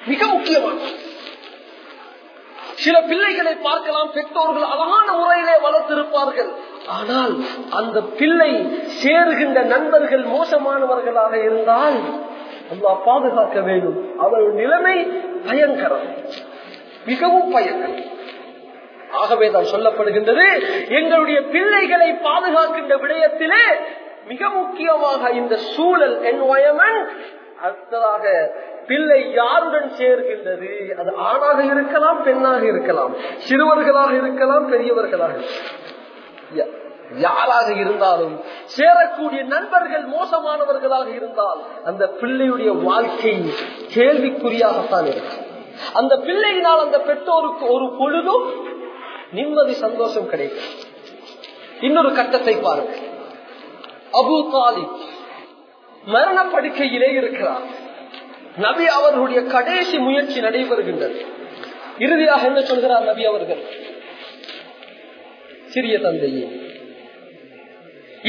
மிக முக்கியமானவர்கள் சில பிள்ளைகளை பார்க்கலாம் பெற்றோர்கள் அழகான முறையிலே வளர்த்திருப்பார்கள். ஆனால் அந்த பிள்ளை சேருகின்ற நண்பர்கள் மோசமானவர்களாக இருந்தால் அல்லா பாதுகாக்க வேண்டும். அவர்கள் நிலைமை பயங்கரம். மிகவும் பயங்கரம். ஆகவே தான் சொல்லப்படுகின்றது எங்களுடைய பிள்ளைகளை பாதுகாக்கின்ற விடயத்திலே மிக முக்கியமாக இந்த சூழல் என்வயன்மெண்ட் அடுத்ததாக பிள்ளை யாருடன் சேர்கின்றது? அது ஆணாக இருக்கலாம் பெண்ணாக இருக்கலாம். சிறுவர்களாக இருக்கலாம் பெரியவர்களாக இருக்கலாம். யா- யாராக இருந்தாலும் சேரக்கூடிய நண்பர்கள் மோசமானவர்களாக இருந்தால் அந்த பிள்ளையுடைய வாழ்க்கை கேள்விக்குறியாகத்தான் இருக்கும். அந்த பிள்ளையினால் அந்த பெற்றோருக்கு ஒரு பொழுதும் நிம்மதி சந்தோஷம் கிடைக்கும். இன்னொரு கட்டத்தை பாருங்க. அபு தாலிப் மரண படுக்கையிலே இருக்கிறார். நபி அவர்களுடைய கடைசி முயற்சி நடைபெறுகின்றது. இறுதியாக என்ன சொல்கிறார் நபி அவர்கள்? சிறிய தந்தையே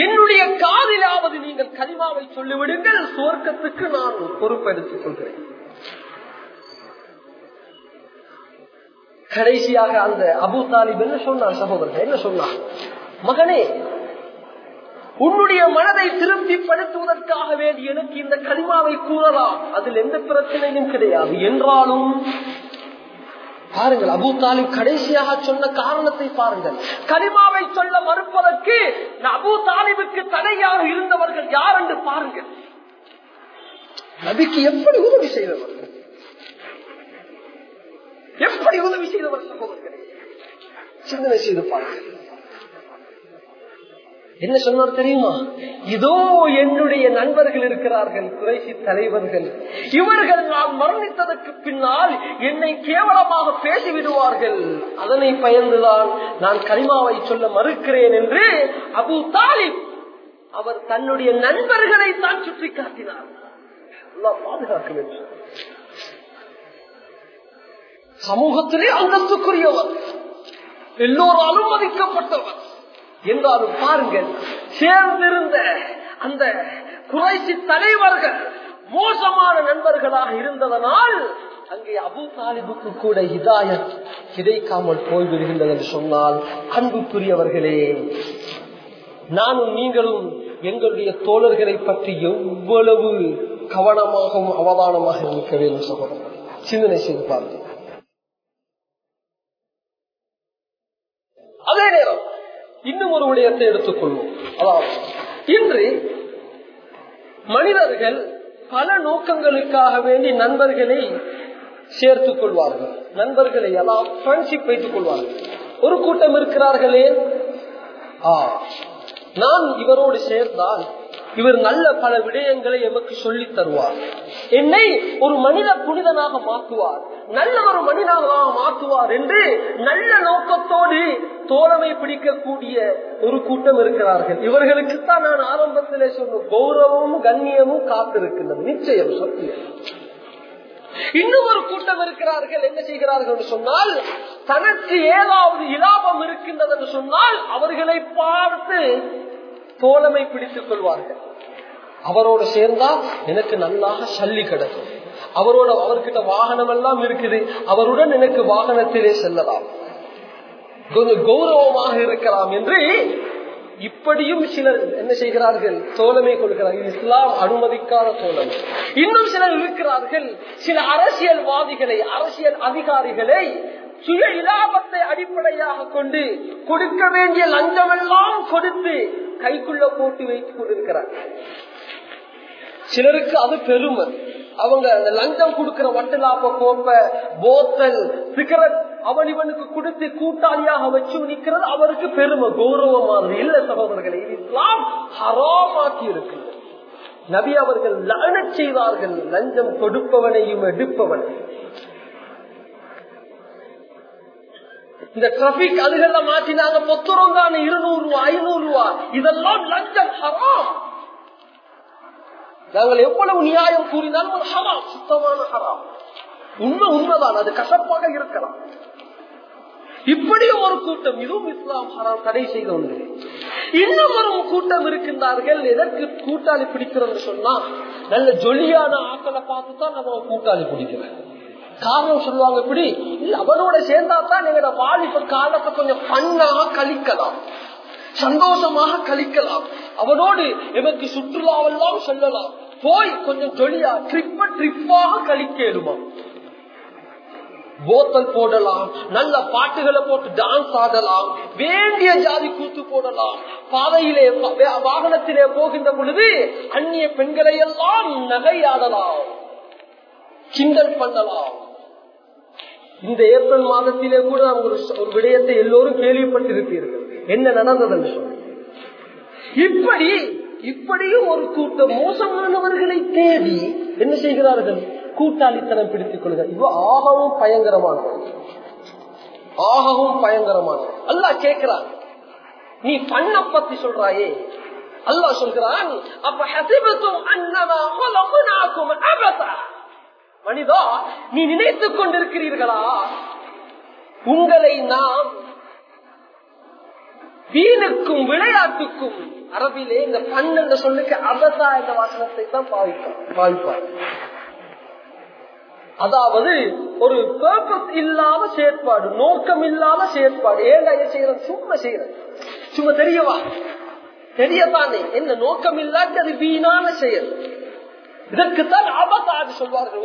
என்னுடைய காதிலாவது நீங்கள் கலிமாவை சொல்லிவிடுங்கள் சுவர்க்கத்துக்கு நான் பொறுப்பெடுத்துக் கொள்கிறேன். கடைசியாக அந்த அபு தாலிப் என்ன சொன்னார் சகோதரர் என்ன சொன்னார்? மகனே உன்னுடைய மனதை திருப்திப்படுத்துவதற்காக வேண்டி எனக்கு இந்த கனிமாவை கூறலாம். அதில் எந்த பிரச்சனையும் கிடையாது. என்றாலும் பாருங்கள் அபு தாலிப் கடைசியாக சொன்ன காரணத்தை பாருங்கள். கனிமாவை சொல்ல மறுப்பதற்கு அபு தாலிபுக்கு தடையாக இருந்தவர்கள் யார் என்று பாருங்கள். நபிக்கு எப்படி உதவி செய்தவர்கள்? எப்படி உதவி செய்தவர்கள் சகோதரர்களே? சிந்தனை செய்து பாருங்கள். என்ன சொன்னார் தெரியுமா? இதோ என்னுடைய நண்பர்கள் இருக்கிறார்கள் குறைசி தலைவர்கள். இவர்கள் நான் மரணித்ததற்கு பின்னால் என்னை கேவலமாக பேசிவிடுவார்கள். அதனை பயந்துதான் நான் கரிமாவை சொல்ல மறுக்கிறேன் என்று அபு தாலிப் அவர் தன்னுடைய நண்பர்களை தான் சுற்றி காட்டினார். பாதுகாக்க வேண்டும் சமூகத்திலே அந்தத்துக்குரியவர் எல்லோராலும் மதிக்கப்பட்டவர். என்றாலும் பாருங்கள். சேர்ந்திருந்த அந்த குறைசி தலைவர்கள் மோசமான நண்பர்களாக இருந்ததனால் அங்கே அபு தாலிபுக்கு கூட இதாயம் கிடைக்காமல் போய்விடுகின்றது என்று சொன்னால் அன்புக்குரியவர்களே நானும் நீங்களும் எங்களுடைய தோழர்களை பற்றி எவ்வளவு கவனமாகவும் அவதானமாக இருக்க வேண்டும் சகோதரர். சிந்தனை செய்து பாருங்கள். அதே நேரம் இன்னும் ஒரு விடயத்தை எடுத்துக்கொள்வோம். அதாவது இன்று மனிதர்கள் பல நோக்கங்களுக்காக வேண்டி நண்பர்களை சேர்த்துக் கொள்வார்கள். நண்பர்களை எல்லாம் ஃப்ரெண்ட்ஷிப் வைத்துக் கொள்வார்கள். ஒரு கூட்டம் இருக்கிறார்களே? ஆ நான் இவரோடு சேர்ந்தால் இவர் நல்ல பல விடயங்களை எமக்கு சொல்லி தருவார். என்னை ஒரு மனித புனிதனாக மாற்றுவார். நல்ல ஒரு மனிதனாக மாற்றுவார் என்று நல்ல நோக்கத்தோடு தோழமை பிடிக்கக்கூடிய ஒரு கூட்டம் இருக்கிறார்கள். இவர்களுக்குத்தான் நான் ஆரம்பத்திலே சொன்ன கௌரவமும் கண்ணியமும் காத்திருக்கின்றது. நிச்சயம் சத்தியம். இன்னும் ஒரு கூட்டம் இருக்கிறார்கள். என்ன செய்கிறார்கள் என்று சொன்னால் தனக்கு ஏதாவது இலாபம் இருக்கின்றது என்று சொன்னால் அவர்களை பார்த்து தோழமை பிடித்துக் கொள்வார்கள். அவரோடு சேர்ந்தா எனக்கு நல்லாக சல்லி கிடக்கும். அவரோட அவர்கிட்ட வாகனம் எல்லாம் இருக்குது. அவருடன் எனக்கு வாகனத்திலே செல்லலாம். கொஞ்சம் கௌரவமாக இருக்கலாம் என்று இப்படியும் சிலர் என்ன செய்கிறார்கள்? தோழமை கொள்கிறார்கள் இஸ்லாம் அனுமதிக்காத தோழமை. இன்னும் சிலர் இருக்கிறார்கள். சில அரசியல்வாதிகளை அரசியல் அதிகாரிகளை சுய இலாபத்தை அடிப்படையாக கொண்டு கொடுக்க வேண்டிய லஞ்சமெல்லாம் கொடுத்து கைக்குள்ள போட்டு வைத்துக் கொண்டிருக்கிறார்கள். சிலருக்கு அது பெருமை. அவங்க அந்த லஞ்சம் கொடுக்கிற வட்டலாப்ப கோப்ப போத்தல் சிகரெட் அவன் இவனுக்கு கொடுத்து கூட்டாளியாக வச்சு நிற்கிறது அவருக்கு பெருமை கௌரவமானது இல்ல சகோதரர்களை இஸ்லாம் ஹராமாக்கி இருக்கு. நபி அவர்கள் லன செய்தார்கள் லஞ்சம் கொடுப்பவனையும் எடுப்பவனை. இந்த டிராபிக் அதுகள்ல மாற்றினாங்க பொத்துரம் தானே இருநூறு ரூபா ஐநூறு ரூபா. இதெல்லாம் லஞ்சம் ஹராம். நாங்கள் எவ்வளவு நியாயம் கூறினாலும் அது ஹராம் சுத்தமான ஹராம். உண்மை உண்மைதான் அது கசப்பாக இருக்கலாம். இப்படியும் ஒரு கூட்டம் இதுவும் இஸ்லாம் ஹராம் தடை செய்த ஒன்று இன்னும் ஒரு கூட்டம் இருக்கின்றார்கள் எதற்கு கூட்டாளி பிடிக்கிறது சொன்னா நல்ல ஜொலியான ஆக்களை பார்த்து தான் நம்ம கூட்டாளி பிடிக்கிறேன் காரணம் சொல்லுவாங்க இப்படி இல்ல அவனோட சேர்ந்தா தான் எங்களோட வாலிப காலத்தை கொஞ்சம் பண்ணா கழிக்கலாம். சந்தோஷமாக கழிக்கலாம். அவனோடு எமக்கு சுற்றுலாவெல்லாம் செல்லலாம். போய் கொஞ்சம் ஜொலியா ட்ரிப்ப ட்ரிப்பாக கழிக்க போத்தல் போடலாம். நல்ல பாட்டுகளை போட்டு டான்ஸ் ஆடலாம். வேண்டிய ஜாதி கூத்து போடலாம். பாதையிலே வாகனத்திலே போகின்ற பொழுது அந்நிய பெண்களை எல்லாம் நகையாடலாம். கிண்டல் பண்ணலாம். இந்த ஏப்ரல் மாதத்திலே கூட ஒரு விடயத்தை எல்லோரும் கேள்விப்பட்டிருப்பீர்கள். என்ன நடந்தது இப்படி இப்படியும் ஒரு கூட்டம் மோசமானவர்களை தேடி என்ன செய்கிறார்கள்? கூட்டாளித்தனம் பிடித்துக் கொள்கிறார். இவ ஆகவும் பயங்கரமானவன் ஆகவும் பயங்கரமானவன் அல்லா கேட்கிறார் நீ பண்ண பத்தி சொல்றாயே. அல்லா சொல்கிறான் அப்ப ஹசிபத்தும் மனிதா நீ நினைத்துக் கொண்டிருக்கிறீர்களா? உங்களை நாம் வீணுக்கும் விளையாட்டுக்கும் அரபிலே இந்த பண் என்ற சொல்லுக்கு அபதா என்ற வாசனத்தை தான் பாவிப்பார் பாவிப்பார். அதாவது ஒரு பர்பஸ் இல்லாம செயற்பாடு நோக்கம் இல்லாம செயற்பாடு ஏன் செய்யறேன்? சும்மா செய்யறேன். சும்மா தெரியவா? தெரியதானே என்ன நோக்கம் இல்லாட்டி அது வீணான செயல். இதற்குத்தான் ஆபத்தாது சொல்வார்கள்.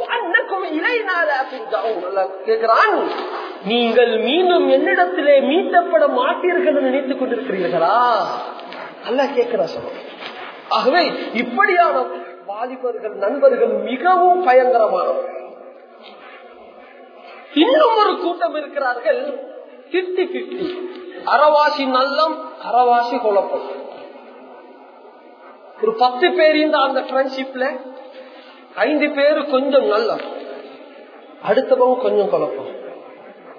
கேட்கிறான் நீங்கள் மீண்டும் என்னிடத்திலே மீட்டப்பட மாட்டீர்கள் என்று நினைத்துக் கொண்டிருக்கிறீர்களா? அல்ல கேட்கிற சொல்ல ஆகவே இப்படியான வாலிபர்கள் நண்பர்கள் மிகவும் பயங்கரமானவர்கள். இன்னும் ஒரு கூட்டம் இருக்கிறார்கள். பிப்டி பிப்டி அறவாசி நல்லம் அறவாசி குழப்பம். ஒரு பத்து பேர் இந்த அந்த ஃப்ரெண்ட்ஷிப்ல ஐந்து பேரு கொஞ்சம் நல்ல. அடுத்தவங்க கொஞ்சம் குழப்பம்.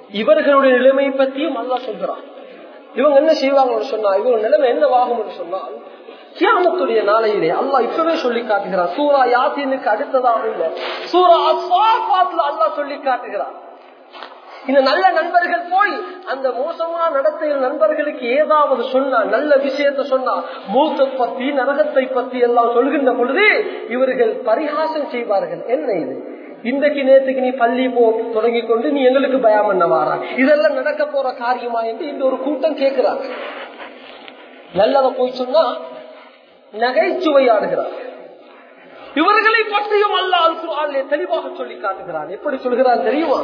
இவர்களுடைய நிலைமை பத்தியும் நல்லா சொல்கிறான் இவங்க என்ன செய்வாங்கன்னு சொன்னா இவங்க நிலைமை என்னவாகும் சொன்னால் கியாமத்துடைய நாளையிலே அல்லா இப்பவே சொல்லி காட்டுகிறான். சூரா யாசினுக்கு அடுத்ததாக இல்ல சூரா அல்லா சொல்லி காட்டுகிறான். இந்த நல்ல நண்பர்கள் போய் அந்த மோசமா நடத்தையில் நண்பர்களுக்கு ஏதாவது சொன்னா நல்ல விஷயத்த சொன்னா மூத்த பத்தி நரகத்தை பத்தி எல்லாம் சொல்கின்ற பொழுது இவர்கள் பரிகாசம் செய்வார்கள். என்ன இது? இன்றைக்கு நேற்றுக்கு நீ பள்ளி போ தொடங்கி கொண்டு நீ எங்களுக்கு பயம் பண்ண வாரா இதெல்லாம் நடக்க போற காரியமா என்று இந்த ஒரு கூட்டம் கேட்கிறாங்க நல்லவ போய் சொன்னா நகைச்சுவையாடுகிறார் இவர்களை பற்றியும் அல்ல அல் தெளிவாக சொல்லி காட்டுகிறான். எப்படி சொல்கிறான் தெரியுமா?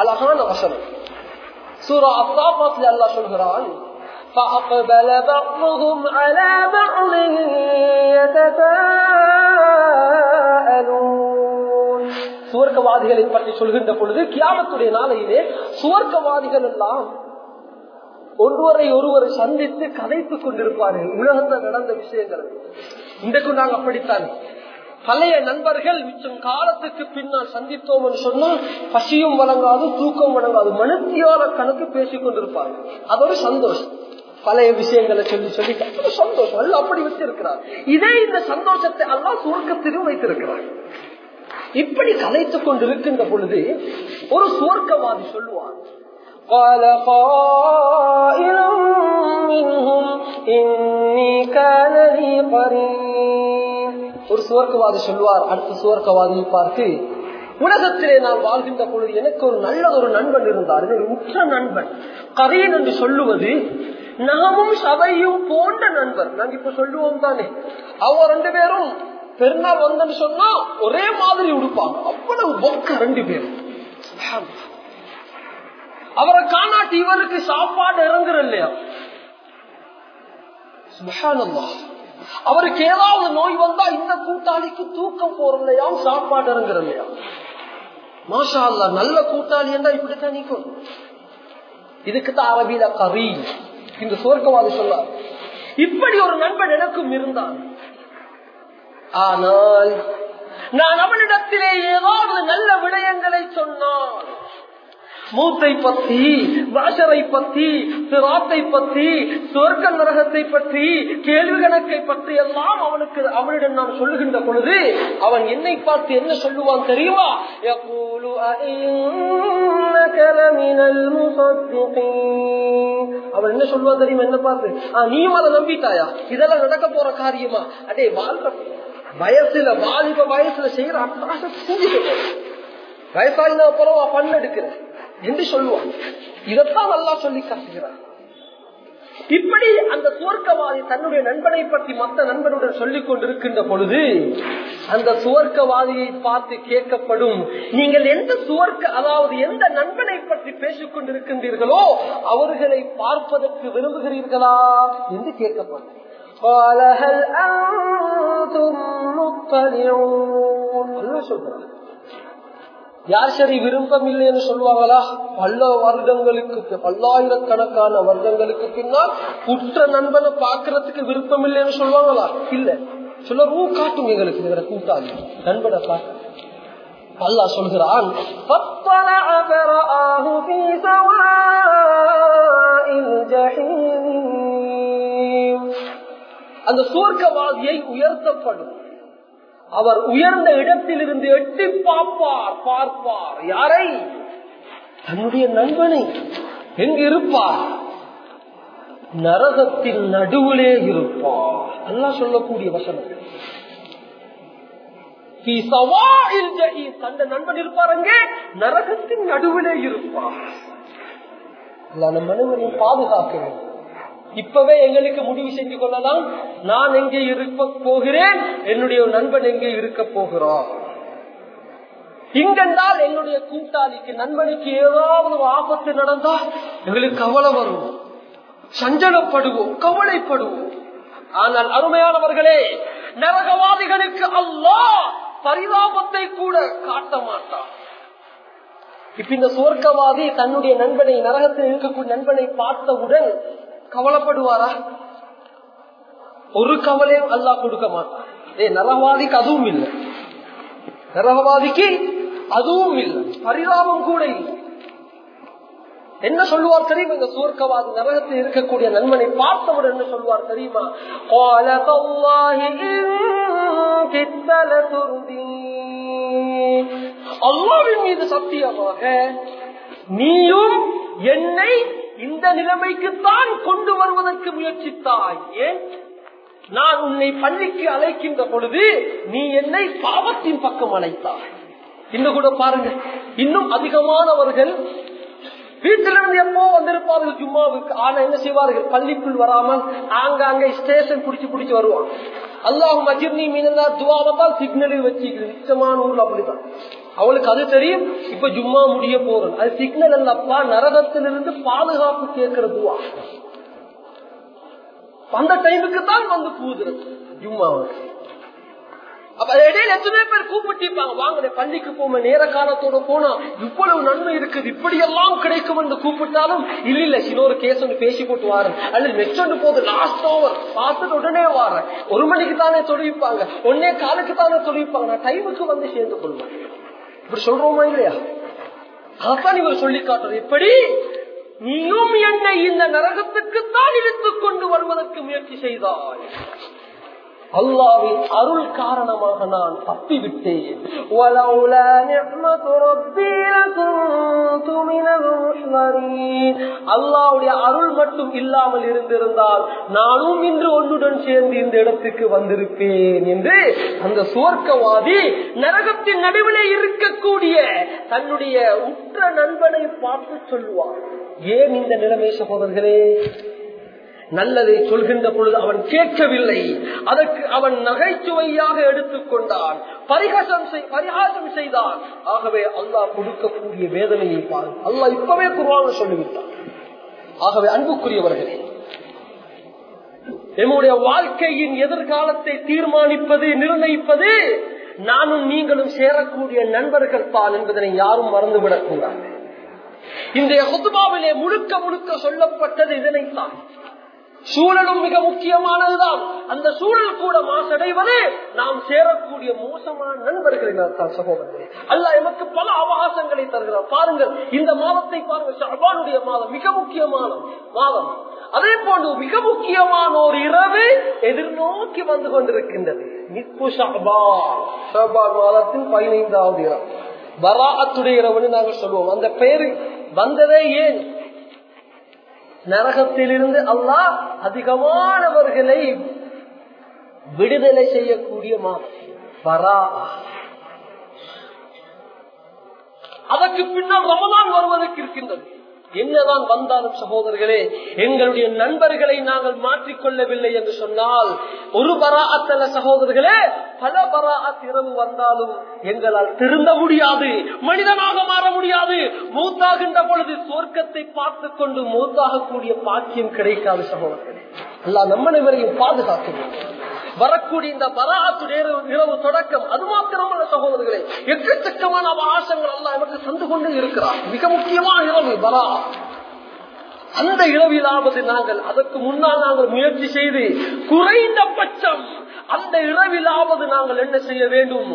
அழகான வசனம் சூரா அசாபாத்ல அல்லாஹ் சொல்கிறான் فأقبل بعضهم على بعض يتساءلون சுவர்க்கவாதிகளை பற்றி சொல்கின்ற பொழுது கியாமத்துடைய நாளையிலே சுவர்க்கவாதிகள் எல்லாம் ஒருவரை ஒருவர் சந்தித்து கதைத்துக் கொண்டிருப்பார்கள் உலகத்தில் நடந்த விஷயங்கள் இன்றைக்கு நாங்கள் அப்படித்தான் பழைய நண்பர்கள் மிச்சம் காலத்துக்கு பின்னால் சந்தித்தோம் என்று சொன்னால் பசியும் வழங்காது தூக்கம் வழங்காது மனுத்தியால கணக்கு பேசிக் கொண்டிருப்பார்கள் அது ஒரு சந்தோஷம் பழைய விஷயங்களை சொல்லி சொல்லி ஒரு சந்தோஷம் அல்ல அப்படி வச்சிருக்கிறார் இதே இந்த சந்தோஷத்தை அல்லா சுவர்க்கத்திலும் வைத்திருக்கிறார் இப்படி கலைத்துக் கொண்டிருக்கின்ற பொழுது ஒரு சுவர்க்கவாதி சொல்லுவார் قال قائل منهم إني كان لي قرين ஒரு சுவர்க்கவாதி சொல்வார் அடுத்த சுவர்க்கவாதியை பார்த்து உலகத்திலே நான் வாழ்கின்ற பொழுது எனக்கு ஒரு நல்ல ஒரு நண்பன் இருந்தார். ஒரு உற்ற நண்பன். கதையன் என்று சொல்லுவது நாமும் சபையும் போன்ற நண்பர். நாங்க இப்ப சொல்லுவோம் தானே. அவங்க ரெண்டு பேரும் பெருநாள் வந்தன்னு சொன்னா ஒரே மாதிரி உடுப்பாங்க. அவ்வளவு பொக்க ரெண்டு பேரும். அவரை காணாட்டி இவருக்கு சாப்பாடு இறங்குற இல்லையா அவருக்கு ஏதாவது நோய் வந்தா இந்த கூட்டாளிக்கு தூக்கம் போறோம் இல்லையா சாப்பாடு இறங்குற இல்லையா மாஷா அல்ல நல்ல கூட்டாளி என்றா இப்படித்தான் நீக்கும் இதுக்குதான் அரபியில கரி இந்த சுவர்க்கவாதி சொல்லார் இப்படி ஒரு நண்பன் எனக்கும் இருந்தான். ஆனால் நான் அவனிடத்திலே ஏதாவது நல்ல விடயங்களை சொன்னான். மூத்தை பத்தி வாஷரை பத்தி சிராத்தை பத்தி சொர்க்க நரகத்தை பற்றி கேள்வி கணக்கை பற்றி எல்லாம் அவனுக்கு அவனிடம் நான் சொல்லுகின்ற பொழுது அவன் என்னை பார்த்து என்ன சொல்லுவான் தெரியுமா? அவன் என்ன சொல்லுவான் தெரியுமா? என்ன பார்த்து? நீயும் அதை நம்பிட்டாயா? இதெல்லாம் நடக்க போற காரியமா? அடே வாழ்ற வயசுல வாலிப வயசுல செய்யற அட்டாச செஞ்சுட்டு வயசாயினா அப்புறம் பண்ண எடுக்கிறேன் என்று சொல்லுவான் இதைத்தான் நல்லா சொல்லி காட்டுகிறார் இப்படி அந்த சுவர்க்கவாதி தன்னுடைய நண்பனை பற்றி மற்ற நண்பனுடன் சொல்லிக் கொண்டிருக்கின்ற பொழுது அந்த சுவர்க்கவாதியை பார்த்து கேட்கப்படும் நீங்கள் எந்த சுவர்க்க அதாவது எந்த நண்பனை பற்றி பேசிக் கொண்டிருக்கின்றீர்களோ அவர்களை பார்ப்பதற்கு விரும்புகிறீர்களா என்று கேட்கப்படும். சொல்கிறார் யார் சரி விருப்பம் இல்லைன்னு சொல்லுவாங்களா? பல வருடங்களுக்கு பல்லாயிரக்கணக்கான வருடங்களுக்கு பின்னால் குற்ற நண்பனை பாக்குறதுக்கு விருப்பம் இல்லைன்னு சொல்லுவாங்களா? இல்ல. சொல்ல ரூ காட்டும் எங்களுக்கு எங்களை கூட்டாளி நண்பனை பார்க்க. அல்லா சொல்கிறான் அந்த சூர்க்கவாதியை உயர்த்தப்படும். அவர் உயர்ந்த இடத்திலிருந்து எட்டி பார்ப்பார் பார்ப்பார். யாரை? தன்னுடைய நண்பனை. எங்கு இருப்பார்? நரகத்தின் நடுவிலே இருப்பார். நல்லா சொல்லக்கூடிய வசனம். தந்த நண்பன் இருப்பார் அங்கே. நரகத்தின் நடுவிலே இருப்பார். நம்ம பாதுகாக்க வேண்டும். இப்பவே எங்களுக்கு முடிவு செஞ்சு கொள்ளலாம். நான் எங்கே இருக்க போகிறேன்? என்னுடைய நண்பன் எங்கே இருக்க போகிறோம் இங்கென்றால் என்னுடைய கூட்டாளிக்கு நண்பனுக்கு ஏதாவது ஆபத்து நடந்தா எங்களுக்கு கவலை வரும். சஞ்சலப்படுவோம் கவலைப்படுவோம். ஆனால் அருமையானவர்களே நரகவாதிகளுக்கு அல்லா பரிதாபத்தை கூட காட்ட மாட்டான். இப்ப இந்த சுவர்க்கவாதி தன்னுடைய நண்பனை நரகத்தில் இருக்கக்கூடிய நண்பனை பார்த்தவுடன் கவலைப்படுவாரா? ஒரு கவலையும் அல்லா கொடுக்க மாட்டான். ஏ நரகவாதிக்கு அதுவும் இல்லை. நரகவாதிக்கு அதுவும் இல்லை. பரிதாபம் கூட இல்லை. என்ன சொல்லுவார் தெரியுமா? இந்த சூர்க்கவாதி நரகத்தில் இருக்கக்கூடிய நண்பனை பார்த்தவர் என்ன சொல்லுவார் தெரியுமா? அல்லாவின் மீது சத்தியமாக நீயும் என்னை இந்த நிலைமைக்குத்தான் கொண்டு வருவதற்கு முயற்சித்தாய். ஏன்? நான் உன்னை பள்ளிக்கு அழைக்கின்ற பொழுது நீ என்னை பாவத்தின் பக்கம் அழைத்தாய். இன்னும் கூட பாருங்க இன்னும் அதிகமானவர்கள் வீட்டிலிருந்து எப்போ வந்திருப்பார்கள் ஜும்மாவுக்கு? ஆனா என்ன செய்வார்கள்? பள்ளிக்குள் வராமல் ஆங்காங்க ஸ்டேஷன் குடிச்சு குடிச்சு வருவாங்க அல்லாஹ் மஜிர்னி துவா துவாவத்தான் சிக்னலில் வச்சுக்கிறது. நிச்சயமான ஊர்ல அப்படிதான் அவளுக்கு அது தெரியும். இப்ப ஜும்மா முடிய போறது அது சிக்னல் அல்லப்பா நரகத்திலிருந்து பாதுகாப்பு கேட்கிற துவா. அந்த டைமுக்கு தான் வந்து பூதுறது ஜும்மாவுக்கு அப்ப இடையில எத்தனை பேர் கூப்பிட்டிருப்பாங்க? வாங்க பள்ளிக்கு போம நேர காலத்தோட போனா இவ்வளவு நன்மை இருக்குது இப்படி எல்லாம் கிடைக்கும் என்று கூப்பிட்டாலும் இல்ல இல்ல இன்னொரு கேஸ் ஒன்று பேசி போட்டு வாரு அல்லது நெக்ஸ்ட் போது லாஸ்ட் ஓவர் பார்த்துட்டு உடனே வாரேன். ஒரு மணிக்கு தானே தொழிப்பாங்க ஒன்னே காலுக்கு தானே தொழிப்பாங்க நான் டைமுக்கு வந்து சேர்ந்து கொள்வேன். இப்படி சொல்றோமா இல்லையா? அதான் இவர் சொல்லி காட்டுறது. இப்படி நீயும் என்னை இந்த நரகத்துக்குத்தான் இழுத்துக் கொண்டு வருவதற்கு முயற்சி செய்தாய். அல்லாவின் அருள் காரணமாக நான் தப்பிவிட்டேன். அல்லாவுடைய அருள் மட்டும் இல்லாமல் இருந்திருந்தால் நானும் இன்று ஒன்றுடன் சேர்ந்து இந்த இடத்துக்கு வந்திருப்பேன் என்று அந்த சுவர்க்கவாதி நரகத்தின் நடுவிலே இருக்கக்கூடிய தன்னுடைய உற்ற நண்பனை பார்த்து சொல்லுவார் ஏன் இந்த நிலைமை சகோதரர்களே? நல்லதை சொல்கின்ற பொழுது அவன் கேட்கவில்லை. அதற்கு அவன் நகைச்சுவையாக எடுத்துக்கொண்டான் பரிகாசம் பரிகாசம் செய்தான். ஆகவே அல்லாஹ் கொடுக்கக்கூடிய வேதனையை பாரு. அல்லாஹ் இப்பவே குருவாக சொல்லிவிட்டான். ஆகவே அன்புக்குரியவர்களே என்னுடைய வாழ்க்கையின் எதிர்காலத்தை தீர்மானிப்பது நிர்ணயிப்பது நானும் நீங்களும் சேரக்கூடிய நண்பர்கள் பால் என்பதனை யாரும் மறந்துவிடக் கூடாது. இந்த குத்துபாவிலே முழுக்க முழுக்க சொல்லப்பட்டது இதனைத்தான். சூழலும் மிக முக்கியமானதுதான். அந்த சூழல் கூட மாசடைவது நாம் சேரக்கூடிய மோசமான நண்பர்களின் சகோதரர்களே. அல்ல எமக்கு பல அவகாசங்களை தருகிறார். பாருங்கள் இந்த மாதத்தை பாருங்கள் ஷபானுடைய மாதம் மிக முக்கியமான மாதம். அதே போன்று மிக முக்கியமான ஒரு இரவு எதிர்நோக்கி வந்து கொண்டிருக்கின்றது. நிப்பு ஷபான். ஷபான் மாதத்தின் பதினைந்தாவது இரவு. வராத்துடைய இரவுன்னு நாங்கள் சொல்லுவோம். அந்த பெயர் வந்ததே ஏன்? நரகத்திலிருந்து அல்லாஹ் அதிகமானவர்களை விடுதலை செய்யக்கூடிய மாதம் அதற்கு பின்னால் ரமதான் வருவதற்கு இருக்கின்றது. என்னதான் வந்தாலும் சகோதரர்களே எங்களுடைய நண்பர்களை நாங்கள் மாற்றிக்கொள்ளவில்லை என்று சொன்னால் ஒரு பராத்தல்ல சகோதரர்களே பல பராத் இரவு வந்தாலும் எங்களால் திருந்த முடியாது மனிதனாக மாற முடியாது. மூத்தாகின்ற பொழுது சொர்க்கத்தை பார்த்து கொண்டு மூத்தாகக்கூடிய பாக்கியம் கிடைக்காது சகோதரர்களே. அல்லா நம்மனைவரையும் பாதுகாக்கணும் வரக்கூடிய இந்த பராத்து இரவு தொடக்கம் அது மாத்திரமல்ல சகோதரர்களே எக்கச்சக்கமான அவகாசங்கள் எல்லாம் எனக்கு தந்து கொண்டு இருக்கிறார். மிக முக்கியமான இரவு பரா. அந்த இரவிலாவது நாங்கள் அதற்கு முன்னால் நாங்கள் முயற்சி செய்து குறைந்தபட்சம் அந்த இரவிலாவது நாங்கள் என்ன செய்ய வேண்டும்?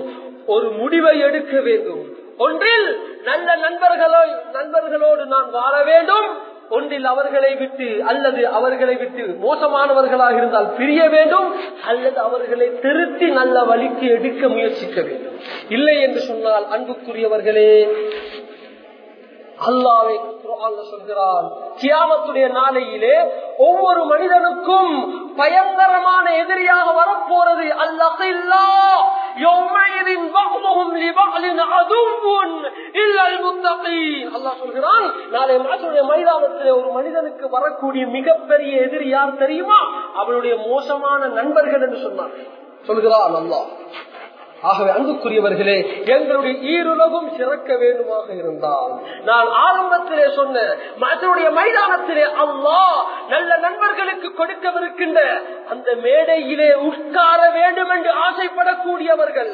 ஒரு முடிவை எடுக்க வேண்டும். ஒன்றில் நல்ல நண்பர்களோ நண்பர்களோடு நான் வாழ வேண்டும். ஒன்றில் அவர்களை விட்டு அல்லது அவர்களை விட்டு மோசமானவர்களாக இருந்தால் பிரிய வேண்டும் அல்லது அவர்களை திருத்தி நல்ல வழிக்கு எடுக்க முயற்சிக்க வேண்டும். இல்லை என்று சொன்னால் அன்புக்குரியவர்களே அல்லாவை சொல்கிறான் கியாமத்துடைய நாளையிலே ஒவ்வொரு மனிதனுக்கும் பயங்கரமான எதிரியாக வரப்போறது அல்லா ஒரு மனிதனுக்கு வரக்கூடிய மிகப்பெரிய எதிரி யார் தெரியுமா? அவளுடைய மோசமான நண்பர்கள் என்று சொன்னார் சொல்கிறான் அல்லாஹ். ஆகவே அன்புக்குரியவர்களே எங்களுடைய ஈருலகம் சிறக்க வேண்டுமாக இருந்தால். நான் ஆரம்பத்திலே சொன்ன மற்றடைய மைதானத்திலே அம்மா நல்ல நண்பர்களுக்கு கொடுக்கவிருக்கின்ற அந்த மேடையிலே உட்கார வேண்டும் என்று ஆசைப்படக்கூடியவர்கள்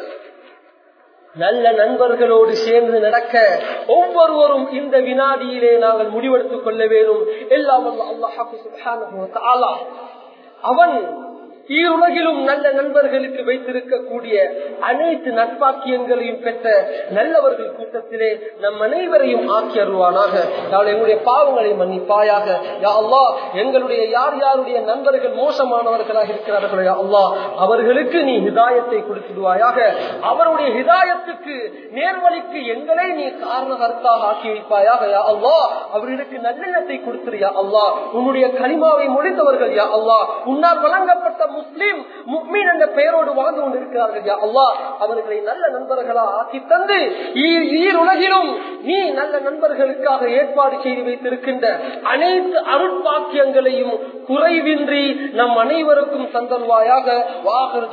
நல்ல நண்பர்களோடு சேர்ந்து நடக்க ஒவ்வொருவரும் இந்த வினாடியிலே நாங்கள் முடிவெடுத்துக் கொள்ள வேண்டும். எல்லாம் அல்லாஹ். அவன் ஈருலகிலும் நல்ல நண்பர்களுக்கு வைத்திருக்கக்கூடிய அனைத்து நட்பாக்கியங்களையும் பெற்ற நல்லவர்கள் கூட்டத்திலே நம் அனைவரையும் ஆக்கி அருவானாக எங்களுடைய பாவங்களை மன்னிப்பாயாக. யா அல்லா எங்களுடைய யார் யாருடைய நண்பர்கள் மோசமானவர்களாக இருக்கிறார்களோ யா அல்லா அவர்களுக்கு நீ ஹிதாயத்தை கொடுத்துடுவாயாக. அவருடைய ஹிதாயத்துக்கு நேர்வழிக்கு எங்களை நீ காரணகர்த்தாக ஆக்கி வைப்பாயாக. யா அல்லா அவர்களுக்கு நல்லெண்ணத்தை கொடுத்துரு யா அல்லா உன்னுடைய கனிமாவை முடித்தவர்கள் யா அல்லா உன்னால் வழங்கப்பட்ட முஸ்லிம் முக்மீன் என்ற பெயரோடு வாழ்ந்து கொண்டிருக்கிறார்கள் அல்லாஹ். அவர்களை நல்ல நண்பர்களா ஆக்கி தந்து ஈர் உலகிலும் நீ நல்ல நண்பர்களுக்காக ஏற்பாடு செய்து வைத்திருக்கின்ற அனைத்து அருட்பாக்கியங்களையும் குறைவின்றி நம் அனைவருக்கும் தந்தல்வாயாக வாகர்